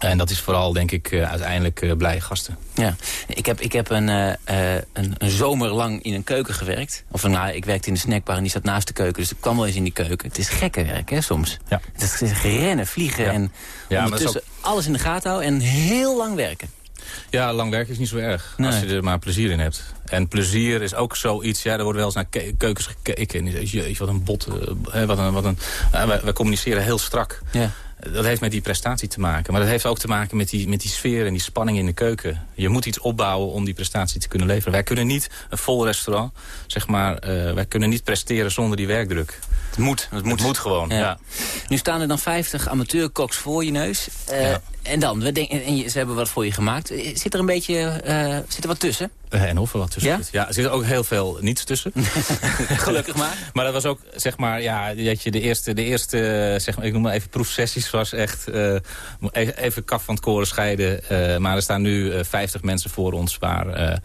O: En dat is vooral, denk ik, eh, uiteindelijk eh, blije gasten.
C: Ja, ik heb, ik heb een, eh, een, een zomer lang in een keuken gewerkt. Of nou, ik werkte in de snackbar en die zat naast de keuken. Dus ik kwam wel eens in die keuken. Het is gekke werk, hè, soms.
O: Ja.
C: Het is rennen, vliegen
O: Ja.
C: en
O: Ja,
C: ondertussen alles in de gaten houden en heel lang werken.
O: Ja, lang werken is niet zo erg.
C: Nee.
O: Als je er maar plezier in hebt. En plezier is ook zoiets... Ja, er wordt wel eens naar ke- keukens gekeken. En je wat een bot. hè, wat een, wat een, wij, wij communiceren heel strak.
C: Ja.
O: Dat heeft met die prestatie te maken. Maar dat heeft ook te maken met die, met die sfeer en die spanning in de keuken. Je moet iets opbouwen om die prestatie te kunnen leveren. Wij kunnen niet een vol restaurant, zeg maar... eh, wij kunnen niet presteren zonder die werkdruk.
C: Het moet. Het
O: Het moet gewoon, ja.
C: Nu staan er dan 50 amateurkoks voor je neus. Eh, En dan, we denken, en ze hebben wat voor je gemaakt. Eh, Zit er een beetje, eh, zit er wat tussen?
O: Eh, En of er wat tussen
C: Ja?
O: er zit ook heel veel niets tussen.
C: Gelukkig maar.
O: Maar dat was ook, zeg maar, ja, dat je de eerste, de eerste zeg maar, ik noem maar even proefsessies, was echt eh, even, kaf van het koren scheiden. Maar er staan nu eh, 50 mensen voor ons waar,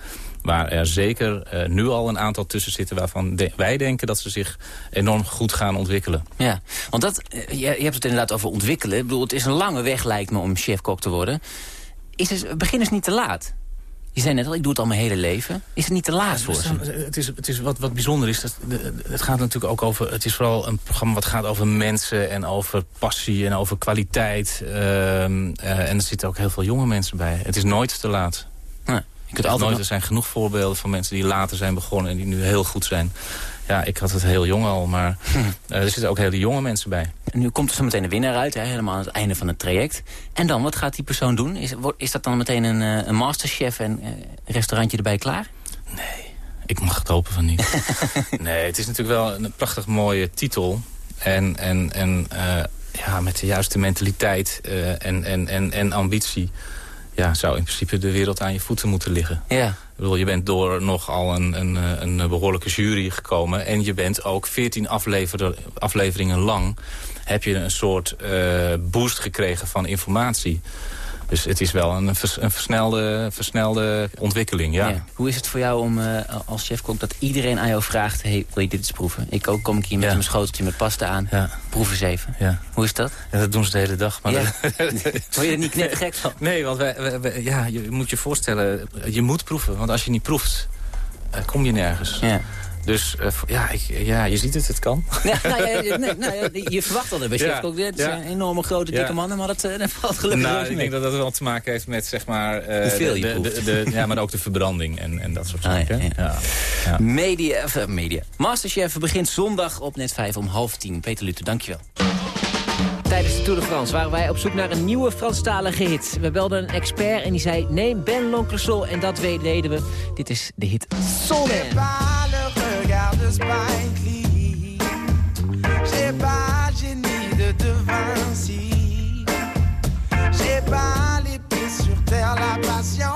O: waar er zeker eh, nu al een aantal tussen zitten waarvan de- wij denken dat ze zich enorm goed gaan ontwikkelen.
C: Ja, want dat, eh, je, je hebt het inderdaad over ontwikkelen. Ik bedoel, het is een lange weg lijkt me om chef-kok te worden. Is het, begin is niet te laat. Je zei net al, ik doe het al mijn hele leven. Is het niet te laat voor ze?
O: Het is, het is wat, wat bijzonder is. Dat, het gaat natuurlijk ook over. Het is vooral een programma wat gaat over mensen en over passie en over kwaliteit. Ehm, eh, en er zitten ook heel veel jonge mensen bij. Het is nooit te laat.
C: Ik
O: kunt altijd nooit, er zijn genoeg voorbeelden van mensen die later zijn begonnen... en die nu heel goed zijn. Ja, ik had het heel jong al, maar hm. er zitten ook hele jonge mensen bij.
P: En nu komt er zo meteen een winnaar uit, hè, helemaal aan het einde van het traject. En dan, wat gaat die persoon doen? Is, is dat dan meteen een, een masterchef en een restaurantje erbij klaar?
O: Nee, ik mag het hopen van niet. nee, het is natuurlijk wel een prachtig mooie titel. En, en, en ja, met de juiste mentaliteit en, en, en, en ambitie ja, zou in principe de wereld aan je voeten moeten liggen.
P: Ja.
O: Ik bedoel, je bent door nogal een, een, een behoorlijke jury gekomen... en je bent ook 14 afleveringen lang... heb je een soort uh, boost gekregen van informatie. Dus het is wel een, een versnelde, versnelde ontwikkeling, ja.
P: Hoe is het voor jou om uh, als chefkok dat iedereen aan jou vraagt... Hey, wil je dit eens proeven? Ik ook kom ik hier met mijn schoteltje met pasta aan. Ja. Proef eens even.
O: Ja.
P: Hoe is dat?
O: Dat doen ze de hele dag. Maar
P: ja. Word je er niet knettergek van?
O: Nee, want wij, wij, ja, je moet je voorstellen... je moet proeven, want als je niet proeft... Uh, kom je nergens.
P: Ja.
O: Dus uh, ja, ik, ja, je ziet het, het kan.
P: Ja, nou, ja, nee, nou, je verwacht al bij chef ook. Het zijn enorme grote, dikke mannen, maar dat, uh, dat valt gelukkig
O: nou, Ik denk dat dat wel te maken heeft met, zeg maar...
P: Uh, Hoeveel je
O: de, de, de, Ja, maar ook de verbranding en, en dat soort ah, zaken. Ja,
P: Media, uh, media. Masterchef begint zondag op net 5 om half tien. Peter Lutte, dankjewel. Tijdens de Tour de France waren wij op zoek naar een nieuwe Franstalige hit. We belden een expert en die zei, neem Ben L'Oncle Soul. En dat deden we. Dit is de hit Soul Man. J'ai pas le génie de De Vinci. J'ai pas l'épée sur terre, la patience.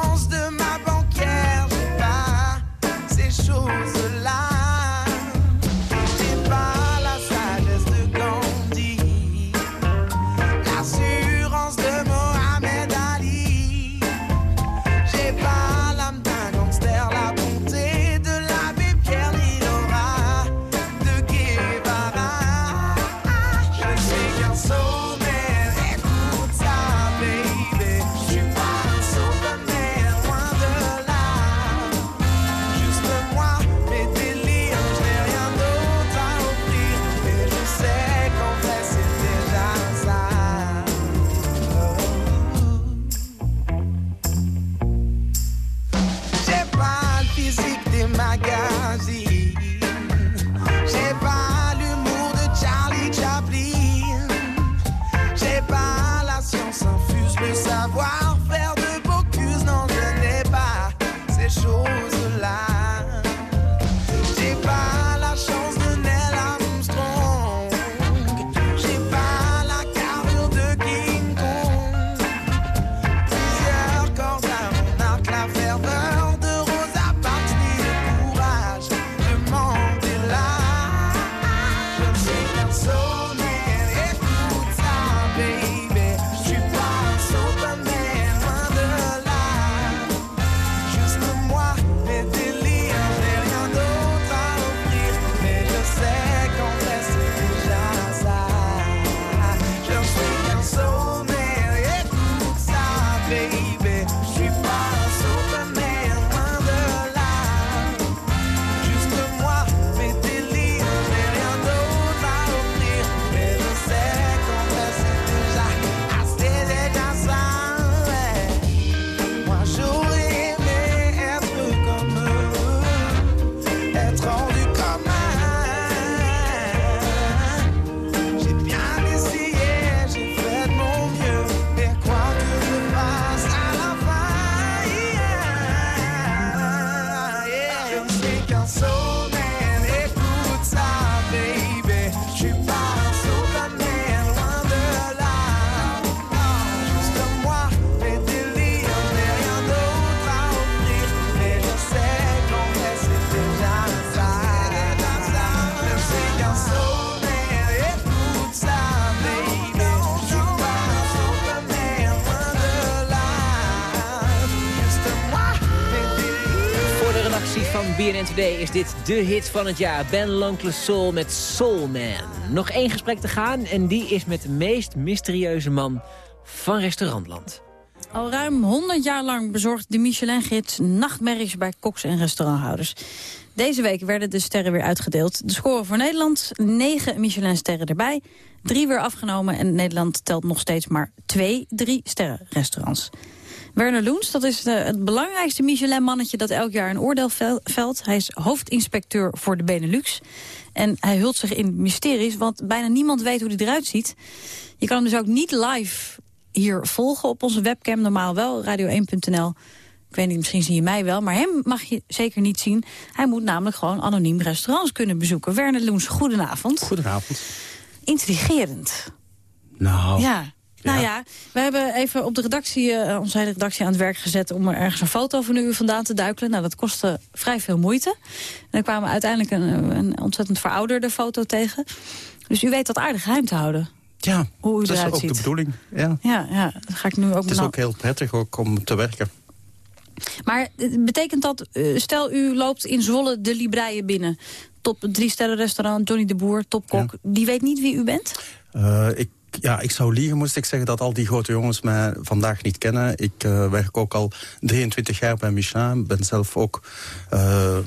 P: BNN Today is dit de hit van het jaar. Ben L'Oncle Soul met Soul Man. Nog één gesprek te gaan en die is met de meest mysterieuze man van restaurantland.
D: Al ruim 100 jaar lang bezorgt de Michelin-gids nachtmerries bij koks en restauranthouders. Deze week werden de sterren weer uitgedeeld. De score voor Nederland, 9 Michelin-sterren erbij. Drie weer afgenomen en Nederland telt nog steeds maar twee drie sterren restaurants. Werner Loens, dat is de, het belangrijkste Michelin-mannetje... dat elk jaar een oordeel vel- velt. Hij is hoofdinspecteur voor de Benelux. En hij hult zich in mysteries, want bijna niemand weet hoe hij eruit ziet. Je kan hem dus ook niet live hier volgen op onze webcam. Normaal wel, radio1.nl. Ik weet niet, misschien zie je mij wel, maar hem mag je zeker niet zien. Hij moet namelijk gewoon anoniem restaurants kunnen bezoeken. Werner Loens, goedenavond.
Q: Goedenavond.
D: Intrigerend.
Q: Nou,
D: Ja. Nou ja, we hebben even op de redactie, eh, onze hele redactie aan het werk gezet... om er ergens een foto van u vandaan te duikelen. Nou, dat kostte vrij veel moeite. En dan kwamen we uiteindelijk een, een ontzettend verouderde foto tegen. Dus u weet dat aardig geheim te houden.
Q: ja,
D: Hoe u
Q: dat is ook
D: ziet.
Q: de bedoeling. Ja.
D: Ja, ja, dat ga ik nu ook
Q: Het is
D: nou-
Q: ook heel prettig ook om te werken.
D: Maar eh, betekent dat, eh, stel u loopt in Zwolle de Libreien binnen... top drie sterren restaurant, Johnny de Boer, topkok... die weet niet wie u bent?
Q: Eh, ik, ja, ik zou liegen, moest ik zeggen, dat al die grote jongens mij vandaag niet kennen. Ik eh, werk ook al 23 jaar bij Michelin. ben zelf ook eh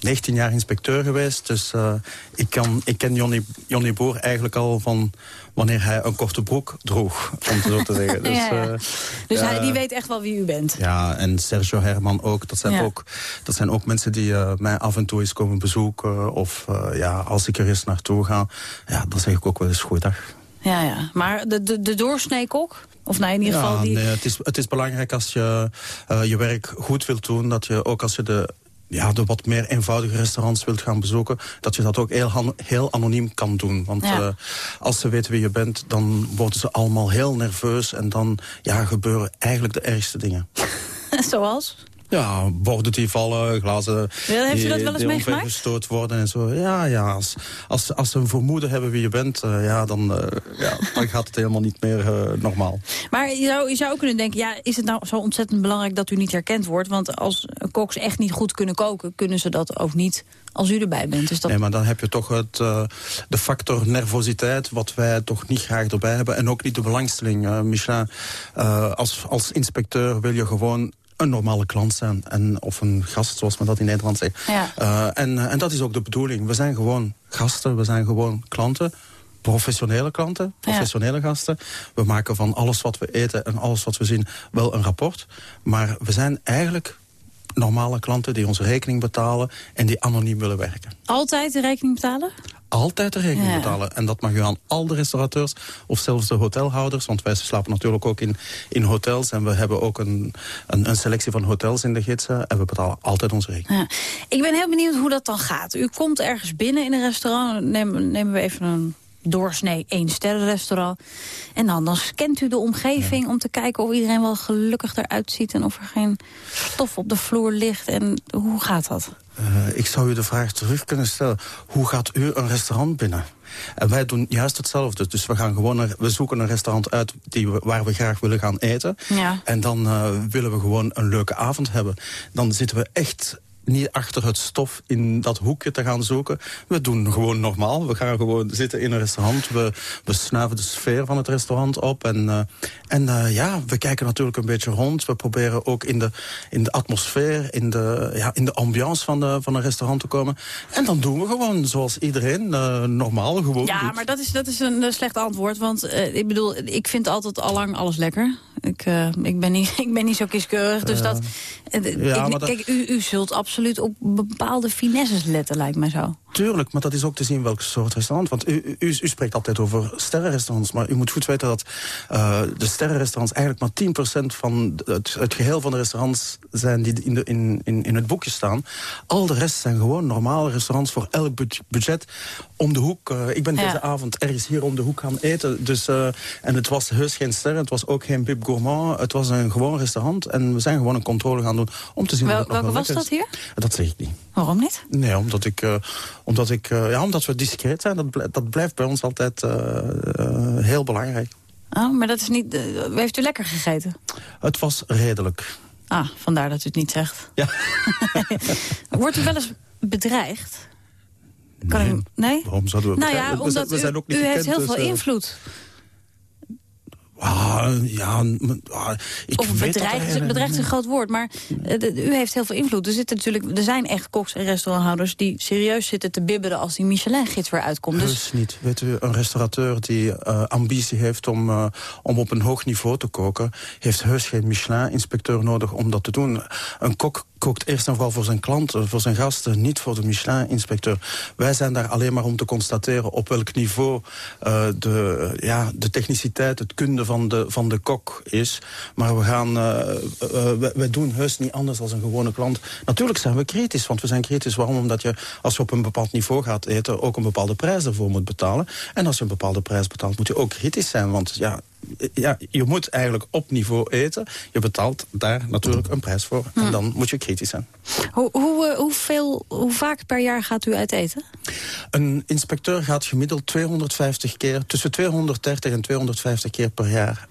Q: 19 jaar inspecteur geweest. Dus eh, ik, kan, ik ken Johnny, Johnny Boer eigenlijk al van wanneer hij een korte broek droeg, om het zo te zeggen. Dus,
D: Ja, ja.
Q: eh,
D: Dus hij, die weet echt wel wie u bent.
Q: Ja, en Sergio Herman ook. Dat zijn,
D: Ja.
Q: ook, dat zijn ook mensen die eh, mij af en toe eens komen bezoeken. Of eh, ja, als ik er eens naartoe ga, ja, dan zeg ik ook wel eens goeiedag.
D: Ja, ja. Maar de, de, de doorsnee kok? Of nee, in ieder
Q: ja,
D: geval die...
Q: nee, het, is, het is belangrijk als je eh, je werk goed wilt doen... dat je ook als je de, ja, de wat meer eenvoudige restaurants wilt gaan bezoeken... dat je dat ook heel, heel anoniem kan doen. Want
D: Ja.
Q: eh, als ze weten wie je bent, dan worden ze allemaal heel nerveus... en dan ja, gebeuren eigenlijk de ergste dingen.
D: Zoals?
Q: Ja, borden die vallen, glazen
D: Ja, heeft u dat wel eens meegemaakt?
Q: omvergestoord worden en zo. Ja, ja als, als, als ze een vermoeden hebben wie je bent, eh, ja, dan, eh, ja, dan gaat het helemaal niet meer eh, normaal.
D: Maar je zou, je zou ook kunnen denken, ja, is het nou zo ontzettend belangrijk dat u niet herkend wordt? Want als koks echt niet goed kunnen koken, kunnen ze dat ook niet als u erbij bent. Dus dat...
Q: Nee, maar dan heb je toch het, de factor nervositeit, wat wij toch niet graag erbij hebben. En ook niet de belangstelling. Michelin, eh, als, als inspecteur wil je gewoon een normale klant zijn. En, of een gast, zoals men dat in Nederland zegt.
D: Ja.
Q: Eh, en, en dat is ook de bedoeling. We zijn gewoon gasten, we zijn gewoon klanten. Professionele klanten, professionele gasten. We maken van alles wat we eten en alles wat we zien wel een rapport. Maar we zijn eigenlijk normale klanten die onze rekening betalen... en die anoniem willen werken
D: Altijd de rekening betalen?
Q: altijd de rekening
D: Ja.
Q: betalen. En dat mag u aan al de restaurateurs of zelfs de hotelhouders. Want wij slapen natuurlijk ook in, in hotels. En we hebben ook een, een, een selectie van hotels in de gidsen. En we betalen altijd onze rekening.
D: Ja. Ik ben heel benieuwd hoe dat dan gaat. U komt ergens binnen in een restaurant. Neem, nemen we even een doorsnee één sterren restaurant. En dan, dan scant u de omgeving om te kijken of iedereen wel gelukkig eruit ziet... en of er geen stof op de vloer ligt. En hoe gaat dat?
Q: Eh, ik zou u de vraag terug kunnen stellen. Hoe gaat u een restaurant binnen? En wij doen juist hetzelfde. Dus we, gaan gewoon naar- we zoeken een restaurant uit die we, waar we graag willen gaan eten.
D: Ja.
Q: En dan eh, willen we gewoon een leuke avond hebben. Dan zitten we echt niet achter het stof in dat hoekje te gaan zoeken. We doen gewoon normaal. We gaan gewoon zitten in een restaurant. We, we snuiven de sfeer van het restaurant op. En, eh, en eh, ja, we kijken natuurlijk een beetje rond. We proberen ook in de, in de atmosfeer, in de, ja, in de ambiance van, de, van een restaurant te komen. En dan doen we gewoon zoals iedereen eh, normaal gewoon
D: Ja,
Q: doet.
D: maar dat is, dat is een slecht antwoord. Want ik bedoel, ik vind altijd allang alles lekker. Ik, eh, ik, ben, niet, ik ben niet zo kieskeurig. Dus dat, eh,
Q: ja,
D: ik-
Q: maar dat-
D: Kijk, u, u zult absoluut op bepaalde finesses letten, lijkt mij zo.
Q: Tuurlijk, maar dat is ook te zien welk soort restaurant. Want u, u, u spreekt altijd over sterrenrestaurants. Maar u moet goed weten dat eh, de sterrenrestaurants eigenlijk maar 10% van het, het geheel van de restaurants zijn die in, de, in, in, in het boekje staan. Al de rest zijn gewoon normale restaurants voor elk bud- budget. Om de hoek. eh, ik ben
D: Ja.
Q: deze avond ergens hier om de hoek gaan eten. Dus, eh, en het was heus geen ster, het was ook geen Bib Gourmand. Het was een gewoon restaurant. En we zijn gewoon een controle gaan doen om te zien
D: Wel- welke
Q: wel
D: was dat
Q: is. Dat zeg ik niet.
D: Waarom niet?
Q: Nee, omdat ik, eh, omdat ik, eh, ja, omdat we discreet zijn. Dat, dat blijft bij ons altijd eh, heel belangrijk.
D: Oh, maar dat is niet... heeft u lekker gegeten?
Q: Het was redelijk.
D: Ah, vandaar dat u het niet zegt.
Q: Ja.
D: Wordt u wel eens bedreigd? Kan
Q: Nee.
D: u, nee?
Q: Waarom zouden we
D: Nou ja,
Q: we,
D: omdat
Q: zijn, we
D: u,
Q: zijn ook niet
D: u heeft heel
Q: dus,
D: veel invloed.
Q: Ah, ja, ah, ik
D: of bedreigd, bedreigd is een groot woord, maar uh, u heeft heel veel invloed. Er, zitten natuurlijk, er zijn echt koks en restauranthouders die serieus zitten te bibberen als die Michelin-gids weer uitkomt.
Q: Dus... Niet. Weet u, een restaurateur die uh, ambitie heeft om, uh, om op een hoog niveau te koken, heeft heus geen Michelin-inspecteur nodig om dat te doen. Een kok kookt eerst en vooral voor zijn klanten, voor zijn gasten, niet voor de Michelin-inspecteur. Wij zijn daar alleen maar om te constateren op welk niveau uh, de, ja, de techniciteit, het kunde van de, van de kok is. Maar we gaan, uh, wij, doen heus niet anders dan een gewone klant. Natuurlijk zijn we kritisch, want we zijn kritisch. Waarom? Omdat je, als je op een bepaald niveau gaat eten, ook een bepaalde prijs ervoor moet betalen. En als je een bepaalde prijs betaalt, moet je ook kritisch zijn. Want ja, ja, je moet eigenlijk op niveau eten. Je betaalt daar natuurlijk een prijs voor. En dan moet je kritisch zijn.
D: Hoe, hoe, hoeveel, hoe vaak per jaar gaat u uit eten?
Q: Een inspecteur gaat gemiddeld 250 keer... tussen 230 en 250 keer per jaar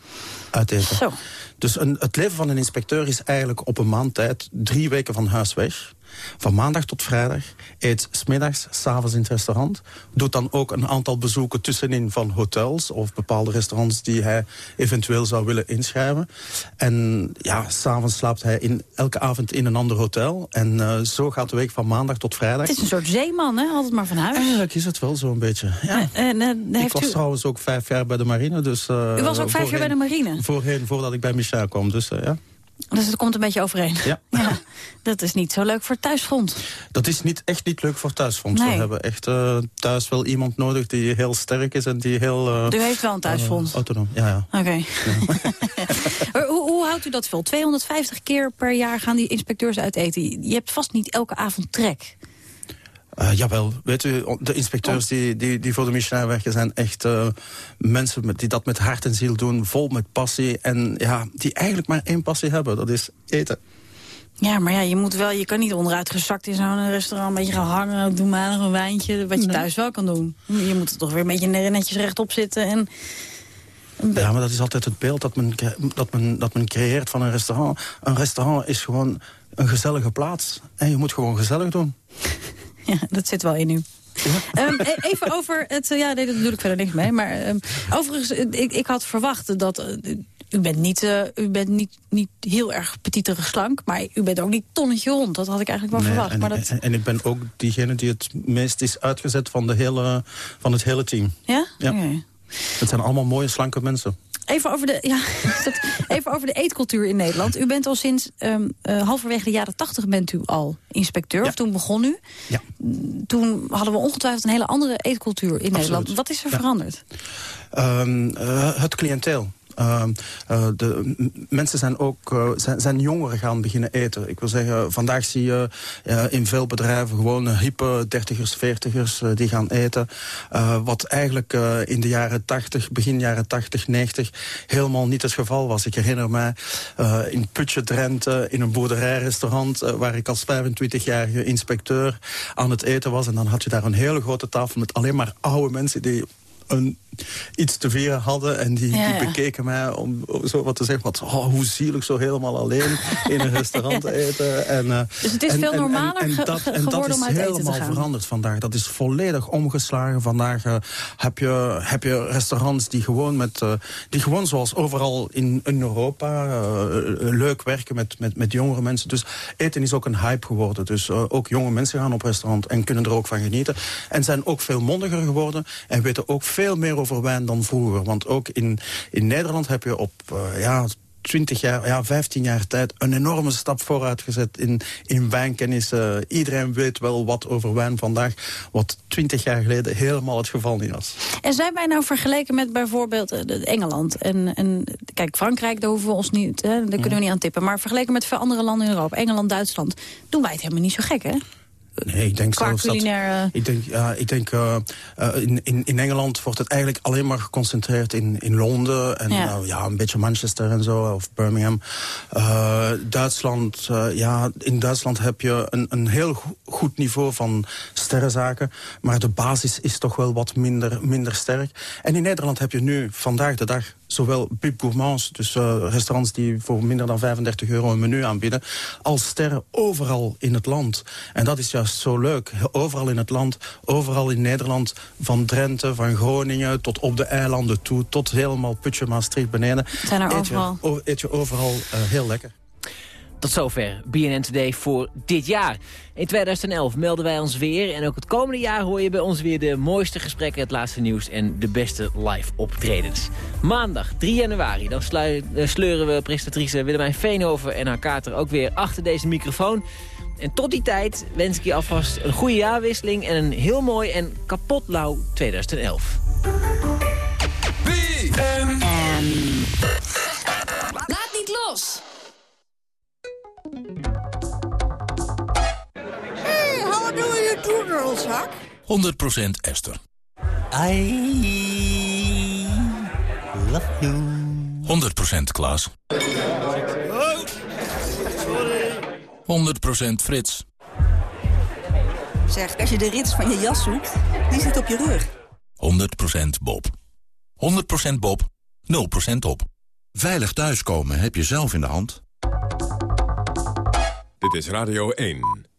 Q: uit eten.
D: Zo.
Q: Dus een, het leven van een inspecteur is eigenlijk op een maand tijd... drie weken van huis weg van maandag tot vrijdag. Eet smiddags, s'avonds in het restaurant. Doet dan ook een aantal bezoeken tussenin van hotels... of bepaalde restaurants die hij eventueel zou willen inschrijven. En ja, s'avonds slaapt hij in, elke avond in een ander hotel. En uh, zo gaat de week van maandag tot vrijdag.
D: Het is een soort zeeman, hè? Altijd maar van huis.
Q: Eigenlijk is het wel zo'n beetje, ja.
D: En, en, uh,
Q: ik was u... trouwens ook vijf jaar bij de marine. Dus, uh,
D: u was ook vijf jaar bij de marine?
Q: Voorheen, voordat ik bij Michel kwam, dus ja.
D: Dus het komt een beetje overeen.
Q: Ja.
D: ja. Dat is niet zo leuk voor thuisfront.
Q: Dat is niet, echt niet leuk voor thuisfront. Nee. We hebben echt uh, thuis wel iemand nodig die heel sterk is en die heel... Uh,
D: u heeft wel een thuisfront?
Q: Uh, autonoom, ja. ja.
D: Oké. Okay. Ja. hoe, hoe, houdt u dat vol? 250 keer per jaar gaan die inspecteurs uit eten. Je hebt vast niet elke avond trek.
Q: Uh, jawel, weet u, de inspecteurs die, die, die voor de Michelin werken... zijn echt uh, mensen met, die dat met hart en ziel doen, vol met passie... en ja, die eigenlijk maar één passie hebben, dat is eten.
D: Ja, maar ja, je, moet wel, je kan niet onderuit gezakt in zo'n restaurant... een beetje gaan hangen, doe maar nog een wijntje... wat je nee. thuis wel kan doen. Je moet er toch weer een beetje netjes rechtop zitten en...
Q: Ja, maar dat is altijd het beeld dat men, dat, men, dat men creëert van een restaurant. Een restaurant is gewoon een gezellige plaats. En je moet gewoon gezellig doen.
D: Ja, dat zit wel in u. um, even over het... Ja, nee, dat doe ik verder niks mee. Maar um, overigens, ik, ik had verwacht dat... Uh, u bent, niet, uh, u bent niet, niet heel erg petiterig slank, maar u bent ook niet tonnetje rond. Dat had ik eigenlijk wel
Q: nee,
D: verwacht.
Q: En,
D: maar dat...
Q: en, en, ik ben ook diegene die het meest is uitgezet van, de hele, van het hele team.
D: Ja?
Q: ja.
D: Okay.
Q: Het zijn allemaal mooie, slanke mensen.
D: Even over, de, ja, even over de eetcultuur in Nederland. U bent al sinds um, uh, halverwege de jaren tachtig bent u al inspecteur.
Q: Ja.
D: Of toen begon u.
Q: Ja.
D: Toen hadden we ongetwijfeld een hele andere eetcultuur in Absoluut. Nederland. Wat is er
Q: ja.
D: veranderd?
Q: Um, uh, het cliënteel. Uh, uh, de mensen zijn ook uh, zijn, zijn jongeren gaan beginnen eten. Ik wil zeggen, vandaag zie je in veel bedrijven gewoon hippe dertigers, veertigers die gaan eten. wat eigenlijk in de jaren 80, begin jaren 80, 90 helemaal niet het geval was. Ik herinner mij in Putje Drenthe in een boerderijrestaurant waar ik als 25-jarige inspecteur aan het eten was. En dan had je daar een hele grote tafel met alleen maar oude mensen die een, iets te vieren hadden. En die,
D: ja, ja.
Q: die bekeken mij om, om, zo wat te zeggen. Wat, oh, hoe zielig zo helemaal alleen in een restaurant eten. En, uh,
D: dus het is
Q: en,
D: veel normaler
Q: en, en dat, en dat is helemaal veranderd vandaag. Dat is volledig omgeslagen. Vandaag uh, heb, je, heb je restaurants die gewoon, met, uh, die gewoon zoals overal in, in Europa... leuk werken met, met, met jongere mensen. Dus eten is ook een hype geworden. Dus ook jonge mensen gaan op restaurant en kunnen er ook van genieten. En zijn ook veel mondiger geworden. En weten ook veel meer over wijn dan vroeger. Want ook in, in Nederland heb je op uh, ja, 20 jaar, ja, 15 jaar tijd een enorme stap vooruit gezet in, in wijnkennis. Uh, iedereen weet wel wat over wijn vandaag, wat 20 jaar geleden helemaal het geval niet was.
D: En zijn wij nou vergeleken met bijvoorbeeld uh, Engeland? En, en kijk, Frankrijk, daar hoeven we ons niet, hè, daar kunnen we niet aan tippen. Maar vergeleken met veel andere landen in Europa, Engeland, Duitsland, doen wij het helemaal niet zo gek, hè?
Q: Nee, ik denk zelfs
D: culinaire...
Q: dat... Ik denk, ja, ik denk uh, uh, in, in, in Engeland wordt het eigenlijk alleen maar geconcentreerd in, in Londen. En
D: ja.
Q: Uh, ja, een beetje Manchester en zo, of Birmingham. Duitsland, ja, in Duitsland heb je een, een heel goed niveau van sterrenzaken. Maar de basis is toch wel wat minder, minder sterk. En in Nederland heb je nu vandaag de dag zowel Pip Gourmands, dus uh, restaurants die voor minder dan 35 euro een menu aanbieden, als sterren overal in het land. En dat is juist zo leuk. Overal in het land, overal in Nederland, van Drenthe, van Groningen tot op de eilanden toe, tot helemaal Putje, Maastricht beneden.
D: Zijn er overal.
Q: Eet je, eet je overal uh, heel lekker.
C: Tot zover BNN Today voor dit jaar. In 2011 melden wij ons weer en ook het komende jaar hoor je bij ons weer de mooiste gesprekken, het laatste nieuws en de beste live optredens. Maandag 3 januari, dan eh, sleuren we presentatrice Willemijn Veenhoven en haar kater ook weer achter deze microfoon. En tot die tijd wens ik je alvast een goede jaarwisseling en een heel mooi en kapot lauw 2011. BNN.
R: Laat niet los!
S: Hey, how do you do, girls, Huck?
T: 100% Esther.
S: I love you.
T: 100% Klaas.
S: Oh, sorry.
T: 100% Frits.
U: Zeg, als je de rits van je jas zoekt, die zit op je rug.
T: 100% Bob. 100% Bob, 0% op.
V: Veilig thuiskomen heb je zelf in de hand.
B: Dit is Radio 1.